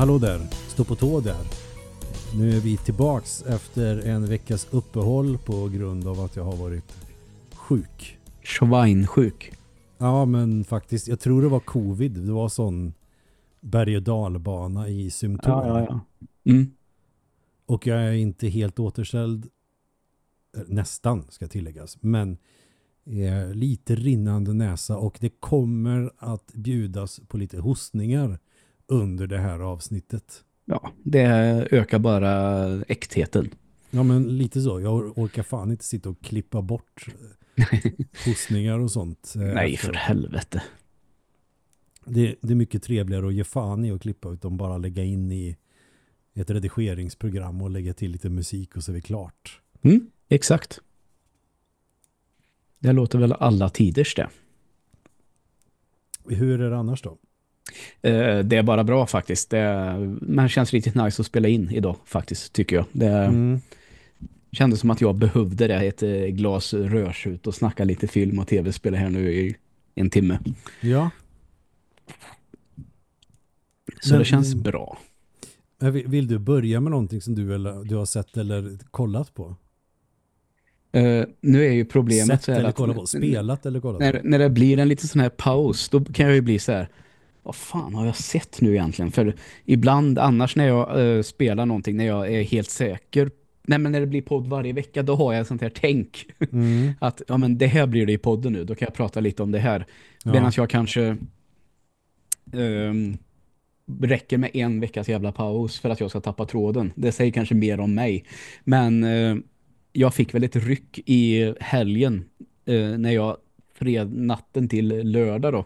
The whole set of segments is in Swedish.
Hallå där, stå på tå där. Nu är vi tillbaks efter en veckas uppehåll på grund av att jag har varit sjuk. Schweinsjuk. Ja, men faktiskt, jag tror det var covid. Det var sån berg- och dalbana i symptom. Ja, ja, ja. Mm. Och jag är inte helt återställd. Eh, Nästan, ska tilläggas. Men eh, lite rinnande näsa och det kommer att bjudas på lite hostningar under det här avsnittet. ja, det ökar bara äktheten. Ja, men lite så. Jag or- orkar fan inte sitta och klippa bort hostningar och sånt. eh, Nej, för helvete. det, det är mycket trevligare att ge fan i att klippa utan bara lägga in i ett redigeringsprogram och lägga till lite musik och så är vi klart. Mm, exakt. Det låter väl alla tiders det. Hur är det annars då? Eh, Det är bara bra faktiskt. Det, men känns riktigt nice att spela in idag faktiskt, tycker jag. Det Mm. kändes som att jag behövde det. Ett eh, glas rörsut och snacka lite film och tv-spel här nu i en timme. Ja, Så Men- det känns bra. Men vill, du börja med någonting som du, eller, du har sett eller kollat på? Eh, nu är ju problemet Sett så här eller att kollat på? Spelat eller kollat när, på? när det blir en liten sån här paus, då kan jag ju bli så här vad fan har jag sett nu egentligen? För ibland annars när jag eh, spelar någonting, när jag är helt säker Nej men när det blir podd varje vecka då har jag sånt här tänk Mm. att ja men det här blir det i podden nu, då kan jag prata lite om det här. Ja. Medan jag kanske ehm, räcker med en veckas jävla paus för att jag ska tappa tråden. Det säger kanske mer om mig. Men eh, jag fick väl ett ryck i helgen eh, när jag fred natten till lördag då.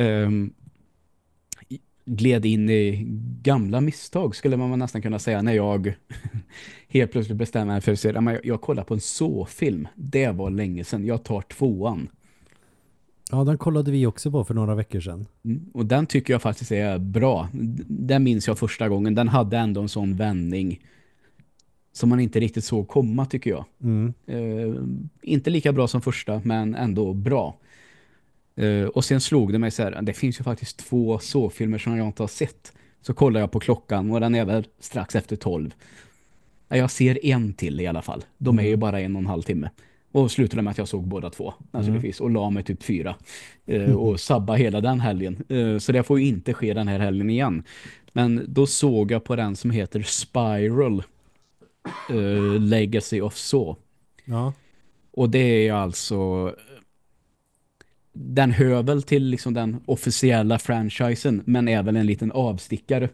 ehm, gled in i gamla misstag skulle man nästan kunna säga när jag helt plötsligt bestämmer mig för att men jag, kollar på en så-film. Det var länge sedan. Jag tar tvåan. ja, den kollade vi också på för några veckor sedan. Mm, Och den tycker jag faktiskt är bra. Den minns jag första gången. Den hade ändå en sån vändning som man inte riktigt såg komma tycker jag. Mm. Eh, inte lika bra som första, men ändå bra. Eh, och sen slog det mig så här, det finns ju faktiskt två så-filmer som jag inte har sett. Så kollar jag på klockan och den är väl strax efter tolv. Ja, Jag ser en till i alla fall. De är ju bara en och en halv timme. Och slutade med att jag såg båda två naturligtvis. Och la mig typ fyra. Eh, och sabba hela den helgen. Eh, så det får ju inte ske den här helgen igen. Men då såg jag på den som heter Spiral. eh, Legacy of Saw. Ja. Och det är alltså den hör väl till liksom den officiella franchisen men är väl en liten avstickare.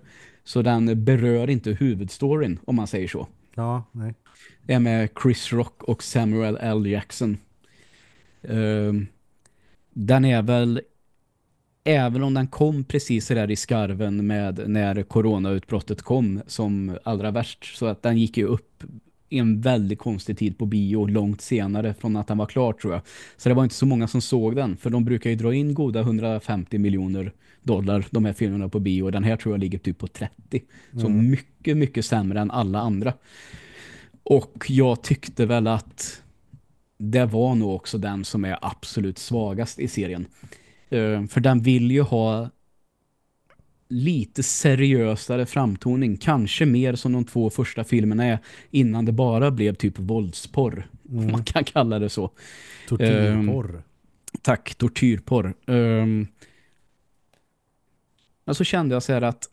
Så den berör inte huvudstoryn om man säger så. Ja, nej. Det är med Chris Rock och Samuel L. Jackson. Ehm, den är väl även om den kom precis där i skarven med när coronautbrottet kom som allra värst så att den gick ju upp en väldigt konstig tid på bio långt senare från att den var klar tror jag. Så det var inte så många som såg den för de brukar ju dra in goda 150 miljoner dollar de här filmerna på bio och den här tror jag ligger typ på 30. Så mycket, mycket sämre än alla andra. Och jag tyckte väl att det var nog också den som är absolut svagast i serien. Eh, för den vill ju ha lite seriösare framtoning. Kanske mer som de två första filmerna är innan det bara blev typ våldsporr. Om man kan kalla det så. Tortyrporr. Tack, tortyrporr. Um, men så kände jag så här att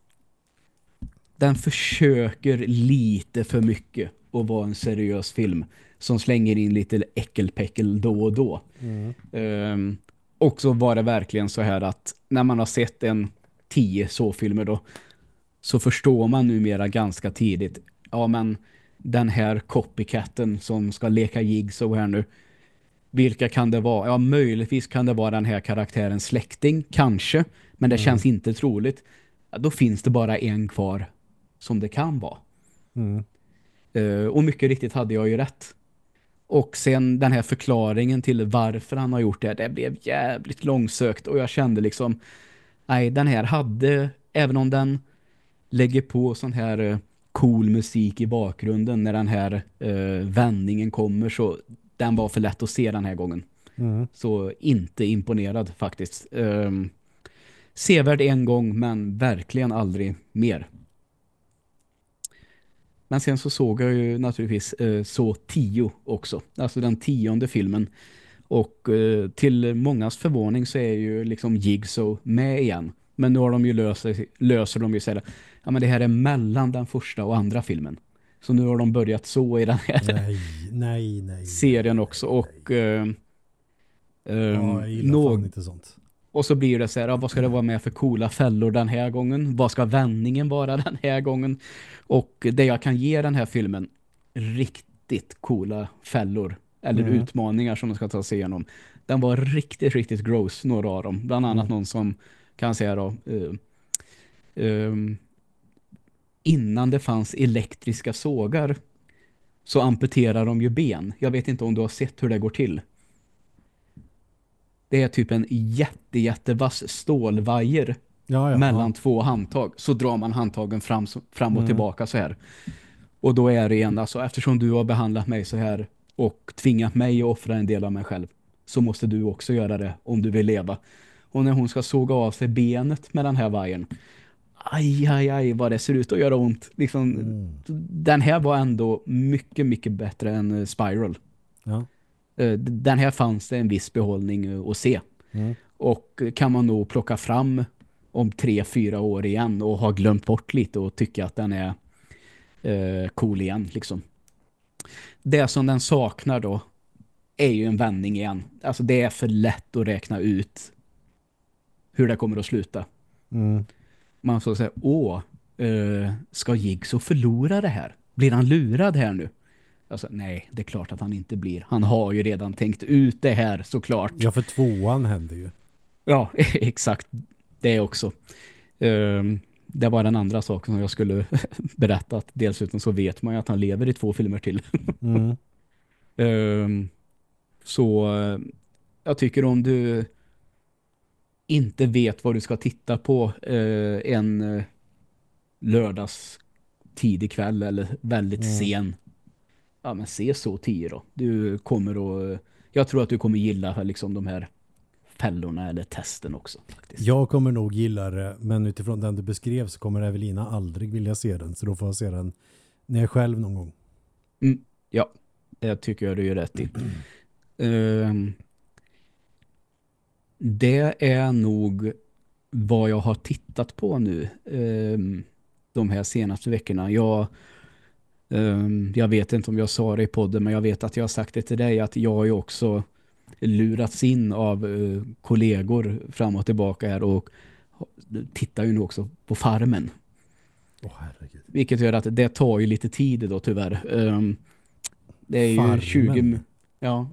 den försöker lite för mycket att vara en seriös film som slänger in lite äckelpäckel då och då. Um, och så var det verkligen så här att när man har sett en tio så-filmer då så förstår man numera ganska tidigt ja men den här copycatten som ska leka jigg så här nu vilka kan det vara? Ja, möjligtvis kan det vara den här karaktärens släkting, kanske. Men det känns inte troligt. Ja, då finns det bara en kvar som det kan vara. Mm. Eh, och mycket riktigt hade jag ju rätt. Och sen den här förklaringen till varför han har gjort det, det blev jävligt långsökt. Och jag kände liksom, nej den här hade, även om den lägger på sån här eh, cool musik i bakgrunden när den här eh, vändningen kommer så den var för lätt att se den här gången. Mm. Så inte imponerad faktiskt. Um, sevärd en gång men verkligen aldrig mer. Men sen så såg jag ju naturligtvis eh, så tio också. Alltså den tionde filmen. Och eh, till mångas förvåning så är ju liksom Jigsaw med igen. Men nu har de ju löst, löser de ju så här, ja men det här är mellan den första och andra filmen. Så nu har de börjat så i den här Nej, nej, nej. serien också. Och, eh, eh, Ja, jag nå- fan inte sånt. och så blir det så här, ja, vad ska det vara med för coola fällor den här gången? Vad ska vändningen vara den här gången? Och det jag kan ge den här filmen riktigt coola fällor eller Mm. utmaningar som de ska ta sig igenom. Den var riktigt, riktigt gross, några av dem. Bland annat Mm. någon som kan säga då eh, ehm, innan det fanns elektriska sågar så amputerar de ju ben. Jag vet inte om du har sett hur det går till. Det är typ en jätte, jättevass stålvajer Ja, ja, mellan två handtag. Så drar man handtagen fram, fram och Mm. tillbaka så här. Och då är det igen, alltså eftersom du har behandlat mig så här och tvingat mig att offra en del av mig själv så måste du också göra det om du vill leva. Och när hon ska såga av sig benet med den här vajern aj, aj, aj, vad det ser ut att göra ont. Liksom, Mm. Den här var ändå mycket, mycket bättre än eh, Spiral. Ja. Eh, Den här fanns det en viss behållning eh, att se. Mm. Och kan man nog plocka fram om tre, fyra år igen och ha glömt bort lite och tycka att den är eh, cool igen. Liksom. Det som den saknar då är ju en vändning igen. Alltså det är för lätt att räkna ut hur det kommer att sluta. Mm. Man får säga, åh, eh, ska Jigsaw förlora det här? Blir han lurad här nu? Alltså, nej, det är klart att han inte blir. Han har ju redan tänkt ut det här såklart. ja, för tvåan hände ju. Ja, exakt. Det också. Ehm, det var den andra saken som jag skulle berätta. Att dessutom så vet man ju att han lever i två filmer till. Mm. Ehm, så eh, jag tycker om du inte vet vad du ska titta på eh, en eh, lördags tidig kväll eller väldigt Mm. sen. Ja men se så tio då. Du kommer att jag tror att du kommer gilla liksom de här fällorna eller testen också. Faktiskt. Jag kommer nog gilla det, men utifrån den du beskrev så kommer Evelina aldrig vilja se den. Så då får jag se den när jag själv någon gång. Ja, det tycker jag du gör rätt i. Ehm, det är nog vad jag har tittat på nu ehm, de här senaste veckorna. Jag, ehm, jag vet inte om jag sa det i podden men jag vet att jag har sagt det till dig att jag ju också lurats in av eh, kollegor fram och tillbaka här och tittar ju nu också på farmen. Herregud. Vilket gör att det tar ju lite tid då tyvärr. Ehm, det är ju Farmen. 20... Ja.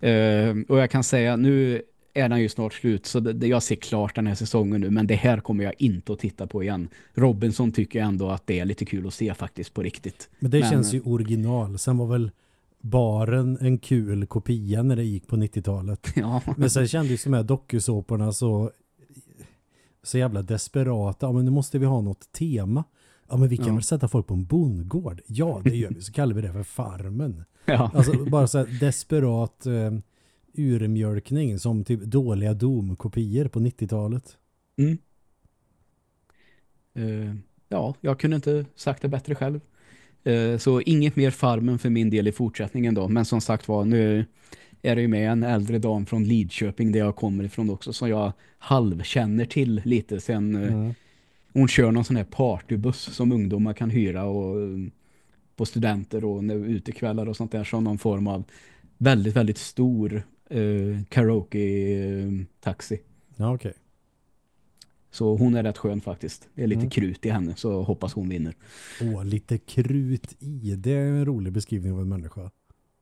Ehm, och jag kan säga, nu är den ju snart slut så det, jag ser klart den här säsongen nu men det här kommer jag inte att titta på igen. Robinson tycker jag ändå att det är lite kul att se faktiskt på riktigt. Men det Men- känns ju original. Sen var väl baren en kul kopia när det gick på 90-talet. Ja, Men sen kändes de här dokusåporna så så jävla desperata. Ja, men nu måste vi ha något tema. Ja, men vi kan Ja. väl sätta folk på en bondgård. Ja, det gör vi. Så kallar vi det för farmen. ja. Alltså bara så här desperat eh, urmjölkning som typ dåliga domkopior på 90-talet. Mm. Eh, ja, jag kunde inte sagt det bättre själv. Eh, så inget mer farmen för min del i fortsättningen då. Men som sagt var, nu är det ju med en äldre dam från Lidköping där jag kommer ifrån också som jag halvkänner till lite sen eh, Mm. hon kör någon sån här partybuss som ungdomar kan hyra och eh, på studenter och utekvällar och sånt där som någon form av väldigt, väldigt stor eh, karaoke-taxi. Ja, okej. Så hon är rätt skön faktiskt. Det är lite Mm. krut i henne så hoppas hon vinner. Åh, lite krut i. Det är en rolig beskrivning av en människa.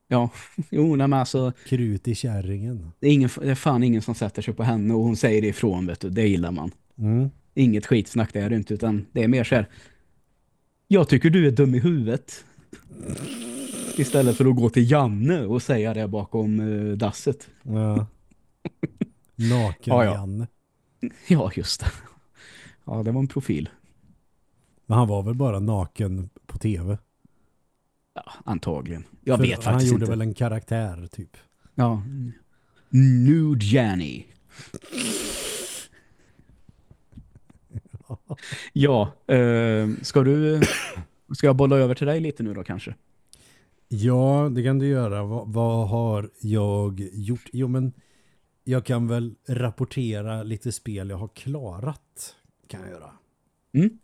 Ja, jo nej, men alltså Krut i kärringen. det är, ingen, det är fan ingen som sätter sig på henne och hon säger det ifrån vet du. Det gillar man. Mm. Inget skitsnack det är det inte utan det är mer så här Jag tycker du är dum i huvudet. Istället för att gå till Janne och säga det bakom eh, dasset. Ja. Naken Ja, ja. Janne. Ja, just det. Ja, det var en profil. Men han var väl bara naken på tv. Ja, antagligen. Jag För vet Han faktiskt gjorde inte. väl en karaktär typ. Ja. Nude Janny. Ja, eh, ska du Ska jag bolla över till dig lite nu då kanske? Ja, det kan du göra. Vad, vad har jag gjort? Jo, men jag kan väl rapportera lite spel jag har klarat. Kan jag göra. Mm.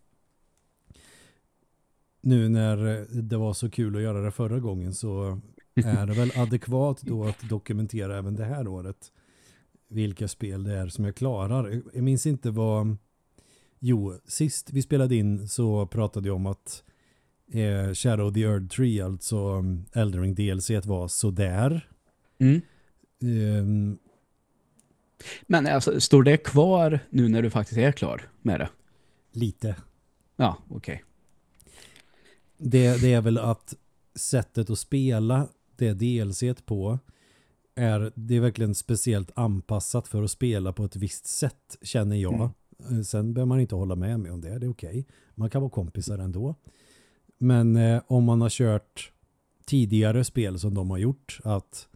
Nu när det var så kul att göra det förra gången så är det väl adekvat då att dokumentera även det här året vilka spel det är som jag klarar. Jag minns inte vad... Jo, sist vi spelade in så pratade jag om att eh, Shadow the Earth Tree, alltså um, Eldering DLC var sådär. Mm. Um, Men alltså, står det kvar nu när du faktiskt är klar med det? lite. Ja, okej. Det, det är väl att sättet att spela det DLC på är, det är verkligen speciellt anpassat för att spela på ett visst sätt, känner jag. Eh, Sen behöver man inte hålla med mig om det, det är okej. Man kan vara kompisar ändå. Men eh, om man har kört tidigare spel som de har gjort, att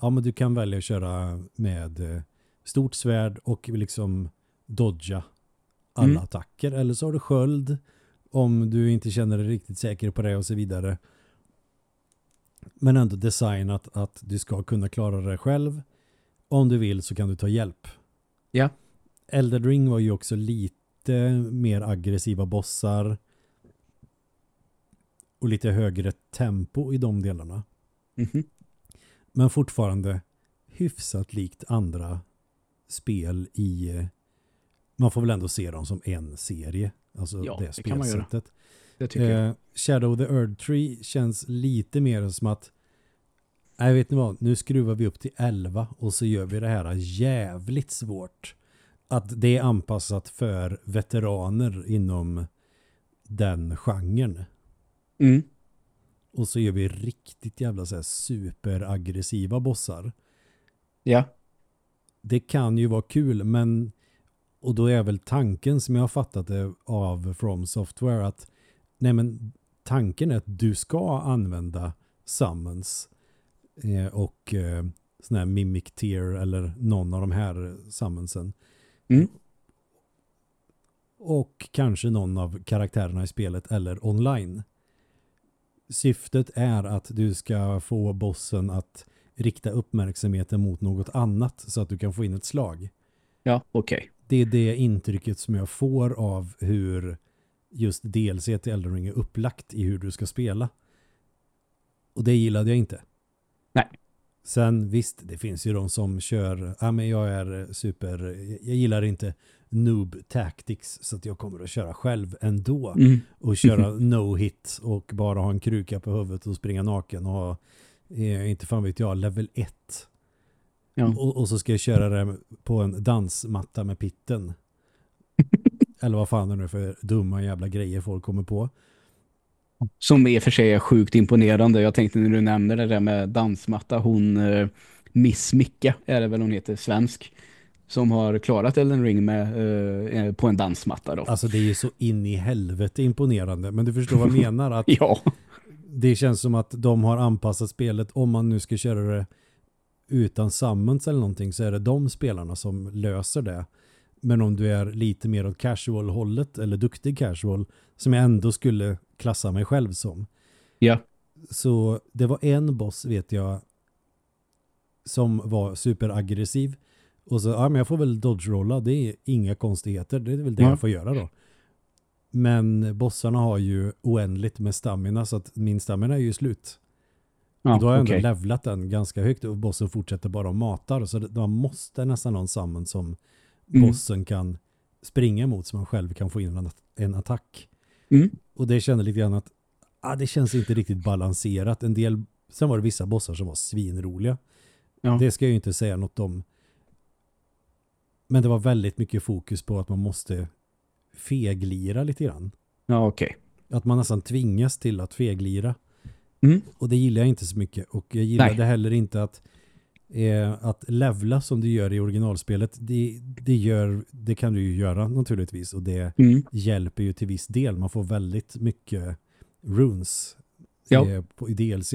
ja, men du kan välja att köra med eh, stort svärd och liksom dodga alla Mm. attacker. Eller så har du sköld om du inte känner dig riktigt säker på det och så vidare. Men ändå designat att du ska kunna klara det själv. Om du vill så kan du ta hjälp. Ja. Elden Ring var ju också lite mer aggressiva bossar. Och lite högre tempo i de delarna. Mhm. Men fortfarande hyfsat likt andra spel i... Man får väl ändå se dem som en serie. Alltså Ja, det det kan man göra. spelsättet. Det tycker jag. Eh, Shadow the Earth Tree känns lite mer som att Nej, vet ni vad? Nu skruvar vi upp till 11 och så gör vi det här jävligt svårt. Att det är anpassat för veteraner inom den genren. Mm. Och så gör vi riktigt jävla så här superaggressiva bossar. Ja. Det kan ju vara kul, men och då är väl tanken som jag har fattat det av From Software att nej men tanken är att du ska använda summons eh, och eh, sån här mimic tier eller någon av de här summonsen. Mm. Och kanske någon av karaktärerna i spelet eller online. Syftet är att du ska få bossen att rikta uppmärksamheten mot något annat så att du kan få in ett slag. Ja, okej. Det är det intrycket som jag får av hur just DLC till Elden Ring är upplagt i hur du ska spela. Och det gillade jag inte. Nej. Sen visst, det finns ju de som kör, ja men jag är super, jag gillar inte noob tactics så att jag kommer att köra själv ändå Mm. och köra no hit och bara ha en kruka på huvudet och springa naken och ha, eh, inte fan vet jag, level 1. Ja. Och, och så ska jag köra det på en dansmatta med pitten. Eller vad fan är det för dumma jävla grejer folk kommer på. Som i och för sig är sjukt imponerande. Jag tänkte när du nämnde det där med dansmatta, hon eh, Miss Micke är det väl hon heter, svensk. Som har klarat Elden Ring med, eh, eh, på en dansmatta då. Alltså det är ju så in i helvete imponerande. Men du förstår vad jag menar. Att Ja, det känns som att de har anpassat spelet. Om man nu ska köra det utan summons eller någonting så är det de spelarna som löser det. Men om du är lite mer åt casual-hållet eller duktig casual som jag ändå skulle klassa mig själv som. ja. Så det var en boss vet jag som var superaggressiv. Och så, ja men jag får väl dodge-rolla, det är inga konstigheter, det är väl det Ja. jag får göra då. Men bossarna har ju oändligt med stamina så att min stamina är ju slut. ja och då har jag ändå okej. levlat den ganska högt och bossen fortsätter bara och matar. Så man måste nästan ha en summon som Mm. bossen kan springa emot så man själv kan få in en, at- en attack. Mm. Och det kände lite grann att ah, det känns inte riktigt balanserat. En del, sen var det vissa bossar som var svinroliga. Ja. Det ska jag ju inte säga något om. Men det var väldigt mycket fokus på att man måste feglira lite grann. Ja, okej. Att man nästan tvingas till att feglira. Mm. Och det gillar jag inte så mycket. Och jag gillade Nej. heller inte att, eh, att levla som du gör i originalspelet. Det, det, gör, det kan du ju göra naturligtvis. Och det Mm. hjälper ju till viss del. Man får väldigt mycket runes Ja. eh, på, i DLC.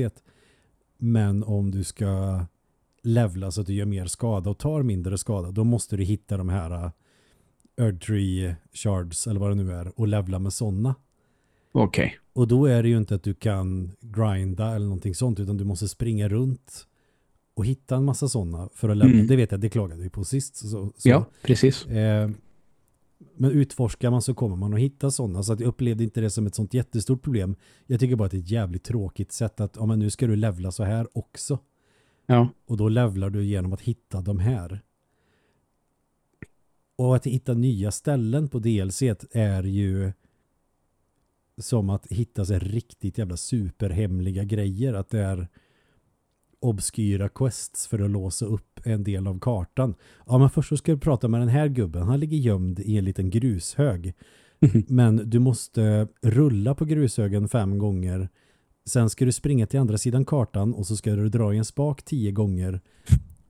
Men om du ska levla så att du gör mer skada och tar mindre skada, då måste du hitta de här uh, Earth Tree Shards eller vad det nu är och levla med sådana. okej. Och då är det ju inte att du kan grinda eller någonting sånt utan du måste springa runt och hitta en massa sådana för att lämna. Mm. Det vet jag, det klagade vi på sist. Så, så, Ja, precis. Eh, men utforskar man så kommer man att hitta sådana. Så att jag upplevde inte det som ett sånt jättestort problem. Jag tycker bara att det är ett jävligt tråkigt sätt att ja, men nu ska du levla så här också. Ja, Och då levlar du genom att hitta de här. Och att hitta nya ställen på DLC är ju som att hitta här riktigt jävla superhemliga grejer. Att det är obskyra quests för att låsa upp en del av kartan. Ja, men först så ska du prata med den här gubben. Han ligger gömd i en liten grushög. Men du måste rulla på grushögen fem gånger. Sen ska du springa till andra sidan kartan och så ska du dra i en spak tio gånger.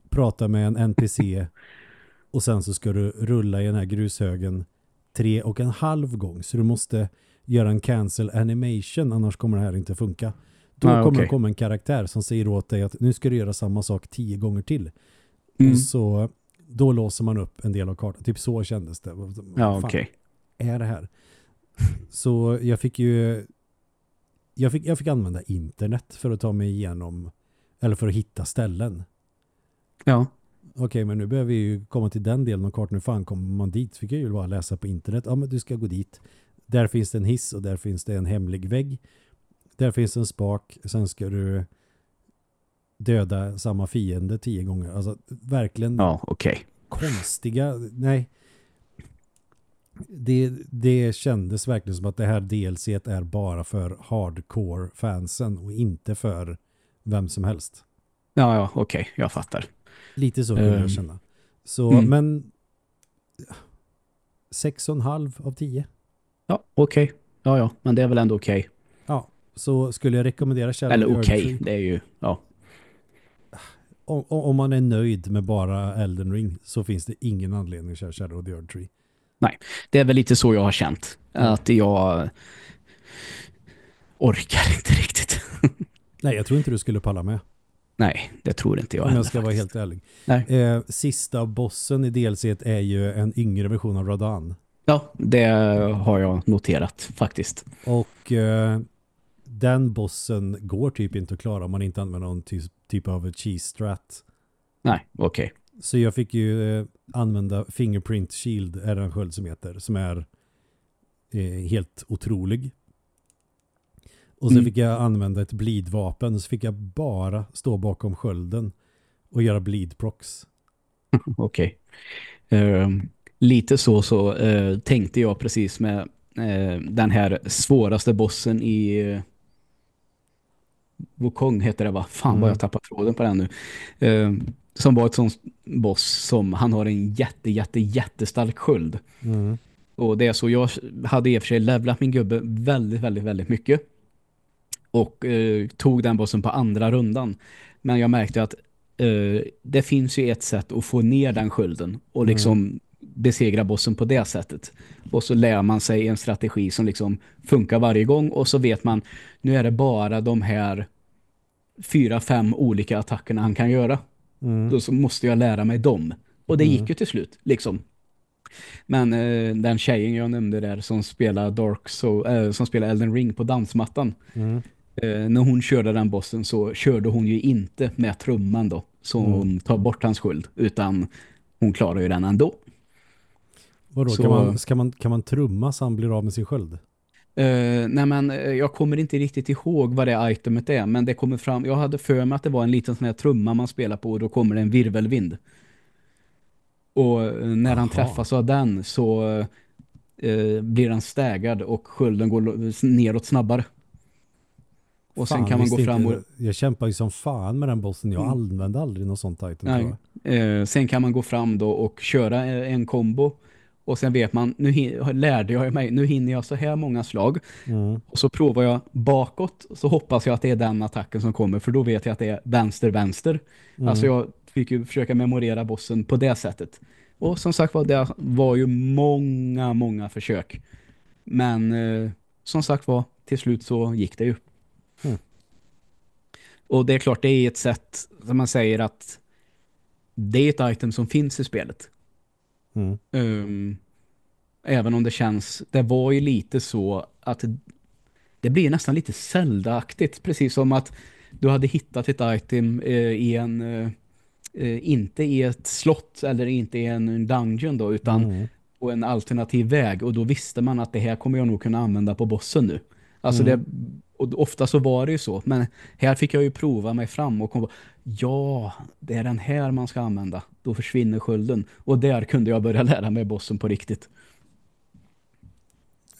Prata med en NPC och sen så ska du rulla i den här grushögen tre och en halv gång. Så du måste göra en cancel animation annars kommer det här inte funka. Då Ah, kommer okej. det komma en karaktär som säger åt dig att nu ska du göra samma sak tio gånger till. Mm. Och så då låser man upp en del av kartan. Typ så kändes det. Ja okej. är det här? Så jag fick ju jag fick, jag fick använda internet för att ta mig igenom eller för att hitta ställen. Ja, Okej, men nu behöver vi ju komma till den delen av kartan. Hur fan kommer man dit? Fick jag ju bara läsa på internet. Ja, men du ska gå dit. Där finns det en hiss och där finns det en hemlig vägg. Där finns en spak. Sen ska du döda samma fiende tio gånger. Alltså verkligen ja okej. konstiga. Nej. Det, det kändes verkligen som att det här DLC är bara för hardcore fansen och inte för vem som helst. Ja, ja, okej. Jag fattar. Lite så vill Ehm, jag känna. Så, mm. men 6,5 av 10. Ja, okej. Ja, ja. Men det är väl ändå okej. Ja, så skulle jag rekommendera Shadow Eller okej. Erdtree. Det är ju, ja. Om, om man är nöjd med bara Elden Ring så finns det ingen anledning att köra Shadow of the Earth Tree. Det är väl lite så jag har känt. Mm. Att jag orkar inte riktigt. Nej, jag tror inte du skulle palla med. Nej, det tror inte jag om jag ska vara helt ärlig. Nej. Eh, sista bossen i DLC är ju en yngre version av Radan. Ja, det har jag noterat faktiskt. Och eh, den bossen går typ inte att klara om man inte använder någon ty typ av cheese strat. Nej, okej. Så jag fick ju eh, använda Fingerprint Shield, är den sköld som heter, som är eh, helt otrolig. Och sen Mm. fick jag använda ett bleedvapen, så fick jag bara stå bakom skölden och göra bleed procs. Okej. Ehm, lite så så eh, tänkte jag precis med eh, den här svåraste bossen i uh, Wukong heter det va? Fan Mm. vad jag tappar tråden på den nu. Ehm, som var ett sånt boss som han har en jätte, jätte, jättestark sköld. Mm. Och det är så jag hade i och för sig levlat min gubbe väldigt, väldigt, väldigt mycket. Och eh, tog den bossen på andra rundan. Men jag märkte att eh, det finns ju ett sätt att få ner den skölden och liksom besegra bossen på det sättet. Och så lär man sig en strategi som liksom funkar varje gång och så vet man nu är det bara de här fyra, fem olika attackerna han kan göra. Mm. Då så måste jag lära mig dem. Och det Mm. gick ju till slut, liksom. Men eh, den tjejen jag nämnde där som spelar Dark so eh, som spelar Elden Ring på dansmattan. Mm. Eh, när hon körde den bossen så körde hon ju inte med trumman då. Som Mm. tar bort hans skuld. Utan hon klarar ju den ändå. Vadå, Så- kan, man, ska man, kan man trumma så han blir av med sin sköld? Eh, nej men eh, jag kommer inte riktigt ihåg vad det itemet är. Men det kommer fram. Jag hade för mig att det var en liten sån här trumma man spelar på. Och då kommer det en virvelvind. Och eh, när han Jaha. träffas av den så eh, blir han stägad och skölden går neråt snabbare. Och sen Fan, kan man gå fram och inte- Jag kämpar ju som fan med den bossen. Jag Mm. använde aldrig något sånt item. Nej. Eh, sen kan man gå fram då och köra eh, en kombo. Och sen vet man, nu lärde jag mig, nu hinner jag så här många slag. Mm. Och så provar jag bakåt. Så hoppas jag att det är den attacken som kommer. För då vet jag att det är vänster-vänster. Mm. Alltså jag fick ju försöka memorera bossen på det sättet. Och som sagt var, det var ju många, många försök. Men eh, som sagt var, till slut så gick det ju. Och det är klart, det är ett sätt som man säger att det är ett item som finns i spelet. Mm. Ehm, även om det känns, det var ju lite så att det blir nästan lite Zelda-aktigt. Precis som att du hade hittat ett item eh, i en... Eh, eh, inte i ett slott eller inte i en dungeon då, utan Mm. på en alternativ väg. Och då visste man att det här kommer jag nog kunna använda på bossen nu. Alltså Mm. det, och ofta så var det ju så. Men här fick jag ju prova mig fram och komma på, ja, det är den här man ska använda. Då försvinner skölden. Och där kunde jag börja lära mig bossen på riktigt.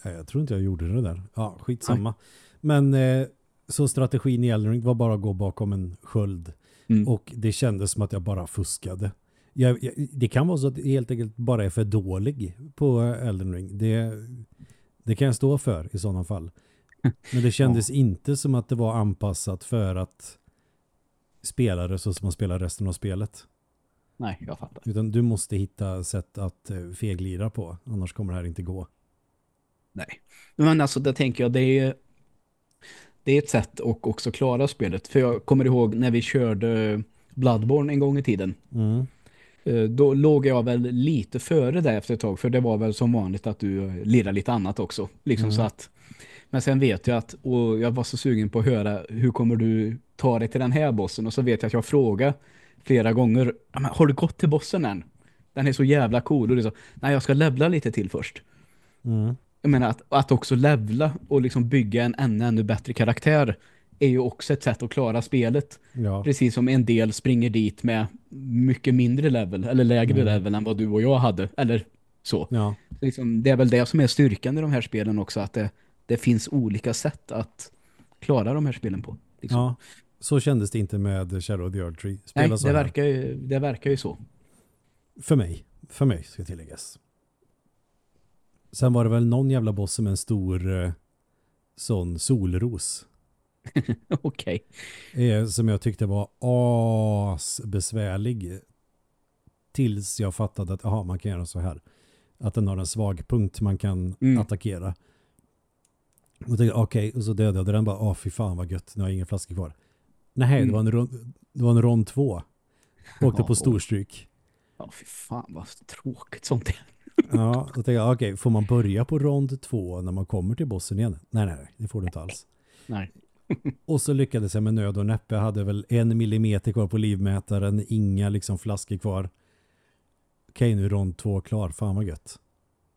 Nej, Jag tror inte jag gjorde det där. Ja, skitsamma. Men eh, så strategin i Elden Ring var bara att gå bakom en sköld. Mm. Och det kändes som att jag bara fuskade. Jag, jag, det kan vara så att jag helt enkelt bara är för dålig på Elden Ring. Det, det kan jag stå för i sådana fall. Men det kändes inte som att det var anpassat för att spela det så som man spelar resten av spelet. Nej, jag fattar. Utan du måste hitta sätt att eh, feglira på. Annars kommer det här inte gå. Nej. Men alltså, det tänker jag, det är, det är ett sätt att också klara spelet. För jag kommer ihåg när vi körde Bloodborne en gång i tiden. Mm. Eh, Då låg jag väl lite före där efter ett tag. För det var väl som vanligt att du eh, lirade lite annat också. Liksom Mm. så att, men sen vet jag att, och jag var så sugen på att höra hur kommer du ta dig till den här bossen? Och så vet jag att jag frågar flera gånger, "Ja, men har du gått till bossen än? Den är så jävla cool. Och det så, nej jag ska levla lite till först. Mm. Jag menar att, att också levla och liksom bygga en ännu, ännu bättre karaktär är ju också ett sätt att klara spelet. Ja. Precis som en del springer dit med mycket mindre level eller lägre Mm. level än vad du och jag hade. Eller så. ja. Liksom, det är väl det som är styrkan i de här spelen också. Att det, det finns olika sätt att klara de här spelen på. Liksom. Ja, så kändes det inte med Shadow of the Earth Tree. Spela Nej, det verkar, ju, det verkar ju så. För mig. För mig ska tilläggas. Sen var det väl någon jävla boss med en stor eh, sån solros. Okej. Eh, som jag tyckte var asbesvärlig. Tills jag fattade att aha, man kan göra så här. Att den har en svag punkt man kan Mm. attackera. Och tänkte okej, och så dödade den bara, åh fy fan vad gött, nu har jag ingen flaska kvar. Nej, det Mm. var en rond, det var en rond två. Åkte Ja, på storstryk. Ja, fy fan vad tråkigt sånt är. Ja, då tänkte jag, okej, får man börja på rond två när man kommer till bossen igen? Nej, nej, nej, det får du inte alls. Nej. Och så lyckades jag med nöd och näppe. Jag hade väl en millimeter kvar på livmätaren, inga liksom flaskor kvar. Okej, nu är rond två klar. Fan vad gött.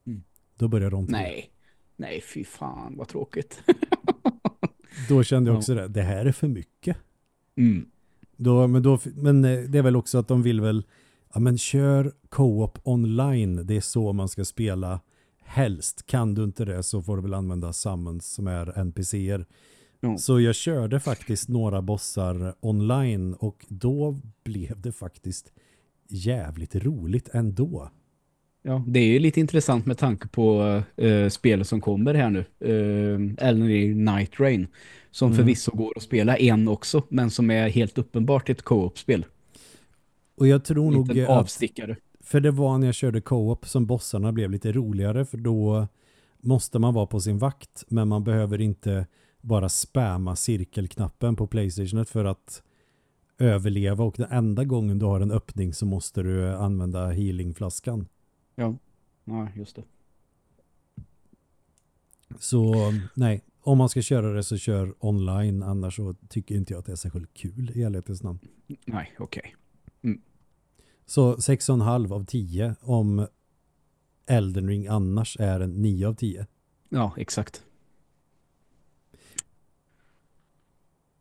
Mm. Då börjar rond tre. Nej. Nej, fy fan vad tråkigt. Då kände jag också det. Det här är för mycket. Mm. Då, men, då, men eh, det är väl också att de vill väl ja men kör co-op online. Det är så man ska spela helst. Kan du inte det så får du väl använda summons som är NPCer. Ja. Så jag körde faktiskt några bossar online och då blev det faktiskt jävligt roligt ändå. Ja, det är ju lite intressant med tanke på uh, spel som kommer här nu. Uh, Elden Ring Night Rain. Som Mm. förvisso går att spela en också, men som är helt uppenbart ett co-op-spel. Och jag tror nog Liten att avstickare. För det var när jag körde co-op som bossarna blev lite roligare för då måste man vara på sin vakt men man behöver inte bara spamma cirkelknappen på Playstationet för att överleva och den enda gången du har en öppning så måste du använda healingflaskan. Ja. ja, just det. Så nej, om man ska köra det så kör online annars så tycker inte jag att det är särskilt kul i ärlighetens namn. Nej, okej. Så 6,5 av 10 om Elden Ring annars är en 9 av 10. Ja, exakt.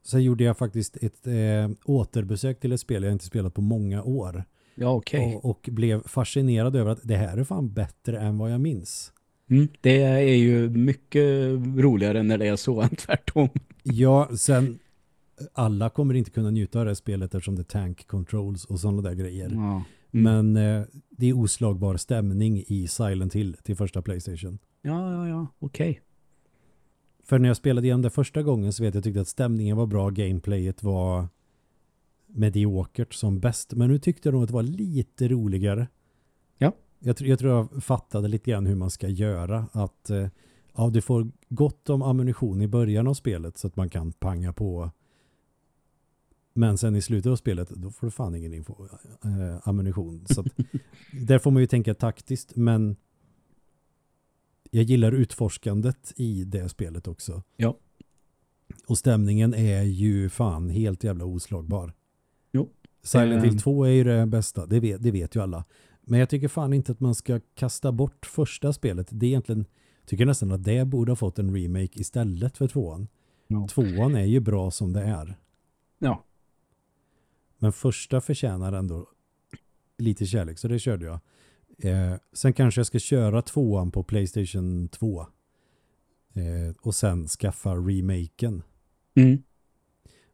Sen gjorde jag faktiskt ett eh, återbesök till ett spel jag inte spelat på många år. Ja, okej. Och, och blev fascinerad över att det här är fan bättre än vad jag minns. Mm, det är ju mycket roligare när det är så än tvärtom. Ja, sen alla kommer inte kunna njuta av det här spelet eftersom det är tank controls och sådana där grejer. Ja. Mm. Men eh, det är oslagbar stämning i Silent Hill till första Playstation. Ja, ja, ja. Okej. För när jag spelade igenom det första gången så vet jag tyckte att stämningen var bra, gameplayet var mediokert som bäst. Men nu tyckte jag nog att det var lite roligare. Ja. Jag, jag tror jag fattade lite grann hur man ska göra. Att eh, ja, du får gott om ammunition i början av spelet så att man kan panga på. Men sen i slutet av spelet då får du fan ingen info, eh, ammunition. Så att, där får man ju tänka taktiskt men jag gillar utforskandet i det spelet också. Ja. Och stämningen är ju fan helt jävla oslagbar. Silent Hill Ehm. 2 är ju det bästa, det vet, det vet ju alla. Men jag tycker fan inte att man ska kasta bort första spelet. Det är egentligen, tycker nästan att det borde ha fått en remake istället för tvåan. Ja. Tvåan är ju bra som det är. Ja. Men första förtjänar ändå lite kärlek, så det körde jag. Eh, sen kanske jag ska köra tvåan på Playstation 2. Eh, och sen skaffa remaken. Mm.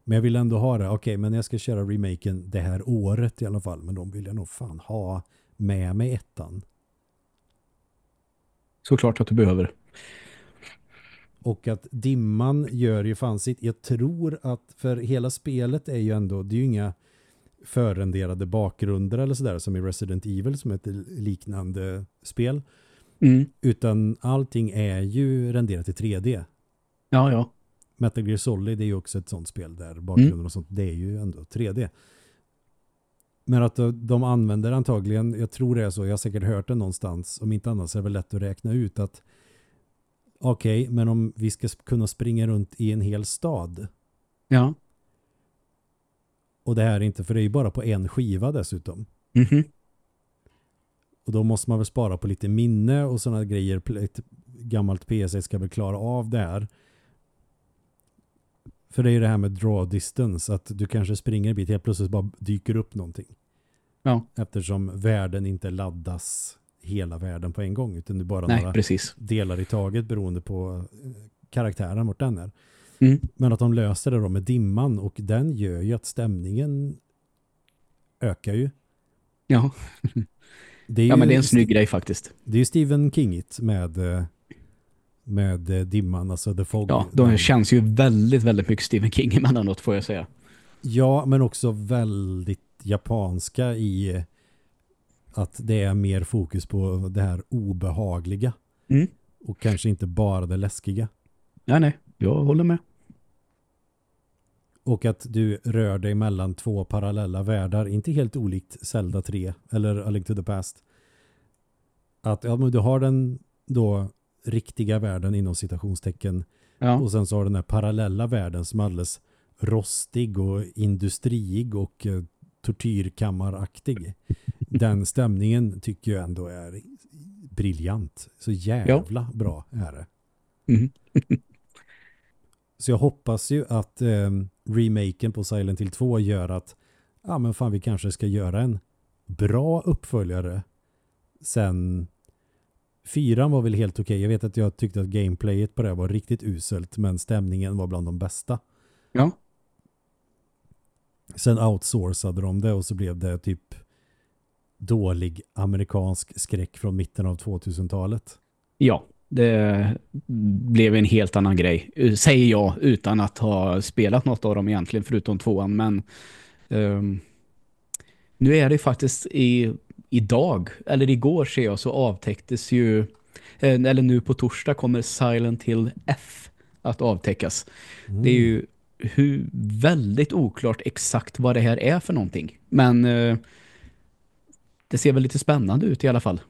Men jag vill ändå ha det. Okej, men jag ska köra remaken det här året i alla fall. Men de vill jag nog fan ha med mig ettan. Såklart att du behöver. Och att dimman gör ju fan sitt. Jag tror att för hela spelet är ju ändå, det är ju inga förrenderade bakgrunder eller sådär som i Resident Evil som är ett liknande spel. Mm. Utan allting är ju renderat i 3D. Ja, ja. Metal Gear Solid är ju också ett sånt spel där bakgrunden Mm. och sånt, det är ju ändå 3D. Men att de- de använder antagligen, jag tror det är så, jag har säkert hört det någonstans, om inte annars är det väl lätt att räkna ut att okej, men om vi ska kunna springa runt i en hel stad Ja. och det här är inte, för det är ju bara på en skiva dessutom. Mhm. Och då måste man väl spara på lite minne och sådana grejer. Ett gammalt PC ska väl klara av det här. För det är ju det här med draw distance. Att du kanske springer en bit helt plötsligt bara dyker upp någonting. Ja. Eftersom världen inte laddas hela världen på en gång. Utan är bara Nej, några precis. delar i taget beroende på eh, karaktären vart den är. Mm. Men att de löser det då med dimman och den gör ju att stämningen ökar ju. Ja. Det är ja, men det är en snygg grej faktiskt. Det är ju Stephen Kingigt med, eh, med eh, dimman, alltså The Fog. Ja, de känns ju väldigt, väldigt mycket Stephen King emellanåt får jag säga. Ja, men också väldigt japanska i eh, att det är mer fokus på det här obehagliga. Mm. Och kanske inte bara det läskiga. Ja, nej. Jag håller med. Och att du rör dig mellan två parallella världar, inte helt olikt Zelda 3 eller A Link to the Past. Att ja, men du har den då riktiga världen inom citationstecken Ja. och sen så har den här parallella världen som är alldeles rostig och industriig och eh, tortyrkammaraktig. Den stämningen tycker jag ändå är briljant. Så jävla bra är det. Mhm. Så jag hoppas ju att eh, remaken på Silent Hill 2 gör att ja men fan vi kanske ska göra en bra uppföljare sen fyran var väl helt okej. Jag vet att jag tyckte att gameplayet på det var riktigt uselt men stämningen var bland de bästa. Ja. Sen outsourcade de det och så blev det typ dålig amerikansk skräck från mitten av 2000-talet. Ja, det blev en helt annan grej. Säger jag utan att ha spelat något av dem egentligen förutom tvåan. Men ehm, nu är det faktiskt i, idag, eller igår ser jag så avtäcktes ju, eh, eller nu på torsdag kommer Silent Hill F att avtäckas. Det är ju hur, väldigt oklart exakt vad det här är för någonting. Men eh, det ser väl lite spännande ut i alla fall.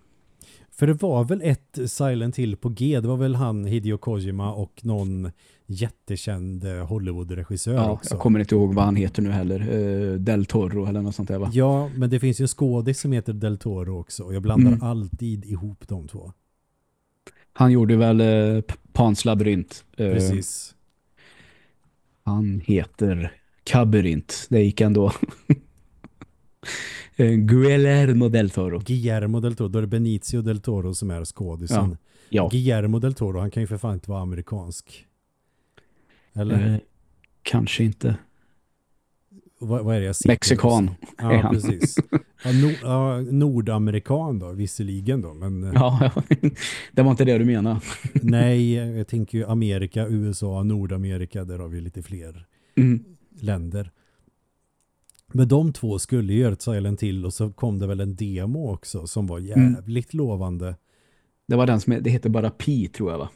För det var väl ett Silent Hill på G. Det var väl han Hideo Kojima och någon jättekänd eh, Hollywood-regissör Ja, också. jag kommer inte ihåg vad han heter nu heller. Eh, Del Toro eller något sånt där va? Ja, men det finns ju en skådis som heter Del Toro också. Och jag blandar Mm. alltid ihop de två. Han gjorde väl eh, Pans labyrint. Eh, Precis. Han heter Kabyrint. Det gick ändå. Guillermo del Toro. Guillermo Del Toro. Då är det Benicio Del Toro som är skådisen. Ja. Guillermo Del Toro, han kan ju för fan inte vara amerikansk. Eller? Eh, kanske inte. vad, vad är det jag Mexikan. Ja, är han. precis. Ja, no, ja, nordamerikan då, visserligen då. Men eh, Ja, det var inte det du menade. nej, jag tänker ju Amerika, USA, Nordamerika, där har vi lite fler Mm. länder. Men de två skulle ju göra Silent till och så kom det väl en demo också som var jävligt lovande. Det var den som det heter bara Pi tror jag va?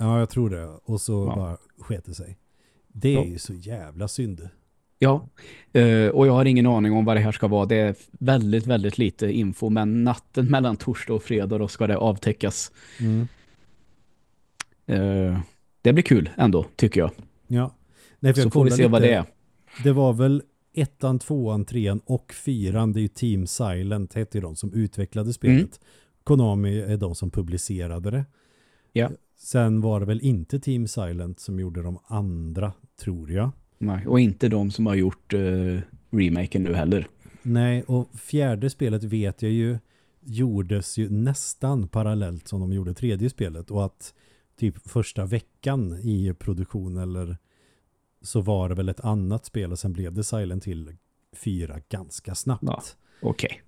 Ja, jag tror det. Och så Ja. bara sket det sig. Det är Ja. ju så jävla synd. Ja, eh, och jag har ingen aning om vad det här ska vara. Det är väldigt, väldigt lite info. Men natten mellan torsdag och fredag då ska det avtäckas. Mm. Eh, det blir kul ändå, tycker jag. Ja. Nej, för Så jag får vi se vad lite. det är. Det var väl ettan, tvåan, trean och fyran. Det är ju Team Silent hette de som utvecklade spelet. Konami är de som publicerade det. Ja. Sen var det väl inte Team Silent som gjorde de andra, tror jag. Nej, och inte de som har gjort uh, remaken nu heller. Nej, och fjärde spelet vet jag ju gjordes ju nästan parallellt som de gjorde tredje spelet och att typ första veckan i produktion eller så var det väl ett annat spel och sen blev det Silent Hill 4 ganska snabbt. Ja. Okej.